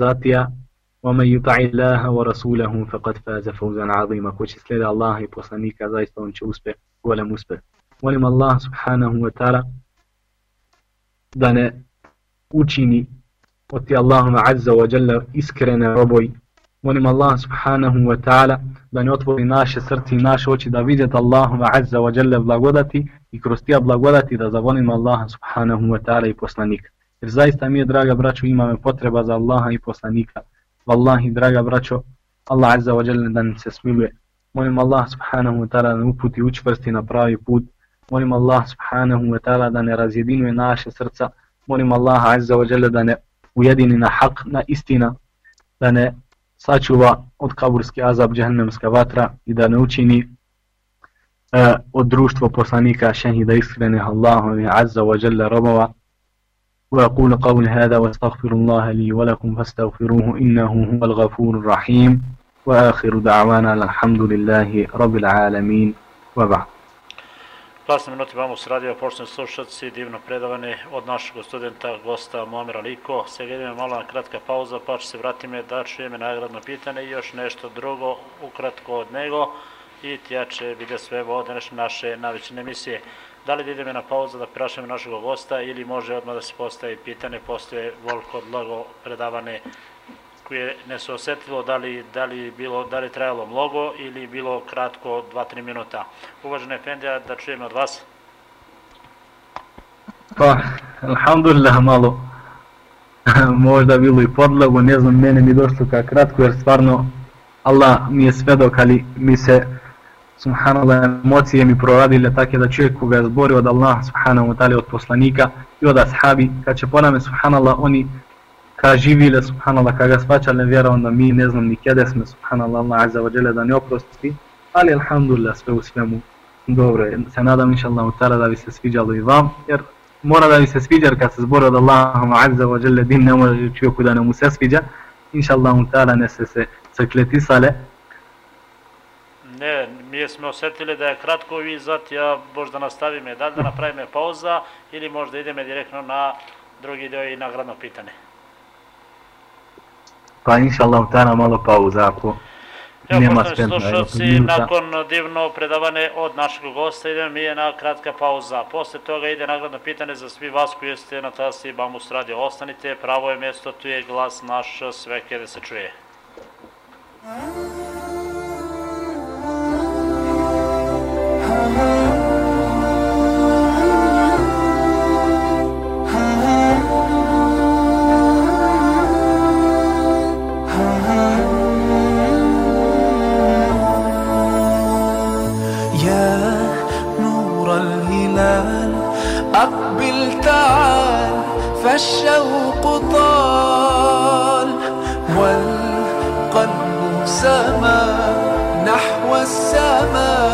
Speaker 2: زاتە ومن يطع الله ورسوله فقد فاز فوزا عظيما. كوتش سليد الله بوساني كذا يستون شوسبه ولا مسبه ولم الله سبحانه وتعالى دانا وچيني وتي اللهم عز وجل إسكرنا ربوي. Molim Allah subhanahu wa ta'ala da ne otvori naše srce i naše oči da vidjet Allahuma azza wa jalla blagodati i kroz tija blagodati da zavolimo Allah subhanahu wa ta'ala i poslanika jer zaista mi je draga braćo imame potreba za Allaha i poslanika Wallahi, draga braćo, Allah Azza wa Jalla da se smiluje. Molim Allah subhanahu wa ta'ala da uputi učvrsti na pravi put. Molim Allah subhanahu wa ta'ala da ne razjedinuje naše srca. Molim Allah Azza wa Jalla da ne ujedini na hak, na istina. Da ne sačuva od kaburski azab džahnemska vatra i da ne učini uh, od društva poslanika šehida iskrenih Allahu Azza wa Jalla robova. وأقول قول هذا واستغفر الله لي ولكم فاستغفروه إنه هو الغفور الرحيم وآخر دعوانا الحمد لله رب العالمين وبعد
Speaker 1: Klasne minute vam se radio, pošteni slušalci, divno predavane od našeg studenta, gosta Momira Liko. Se vidimo malo na kratka pauza, pa će se vratime da čujeme nagradno pitanje i još nešto drugo, ukratko od nego. I tija će vidjeti sve ovo naše navične emisije da li da idemo na pauzu da prašamo našeg gosta ili može odmah da se postavi pitanje, postoje volko dlogo predavane koje ne nesosetljivo da li, da li, bilo, da li trajalo mnogo ili bilo kratko 2-3 minuta. Uvažene Efendija, da čujem od vas.
Speaker 2: Pa, alhamdulillah, malo možda bilo i podlogo, ne znam, mene mi došlo kao kratko, jer stvarno Allah mi je svedok, ali mi se subhanallah, emocije mi proradile tako da čovjek koga je zborio od Allah subhanahu wa ta'ala od poslanika i od ashabi, kad će poname subhanallah, oni Ка живиле, субханаллах, ка га свачале веровно, ми не знам ни каде сме, субханаллах, Аллах Азza wa да не опрости, али алхамдулилла, све у свему, добро. Се надам, иншаллах, тара, да ви се свиđало и вам, jer мора да ви се sviđa, ка се se од od Allahom Ваджеле, дин не може ne može да не му се mu Иншаллах, sviđa, не се се
Speaker 1: цеклетисале. Не, ми сме осетиле да е кратко ви затја може да наставиме, дали да направиме пауза или може да идеме директно на други дел и наградно питање.
Speaker 2: Pa inša Allah, tana malo pauza ako
Speaker 1: Evo, nema spenta. Slušalci, nakon divno predavane od našeg gosta idemo mi je na kratka pauza. Posle toga ide nagradno pitanje za svi vas koji ste na tasi Bamus Radio. Ostanite, pravo je mjesto, tu je glas naš, sve kada se čuje. Thank
Speaker 3: السماء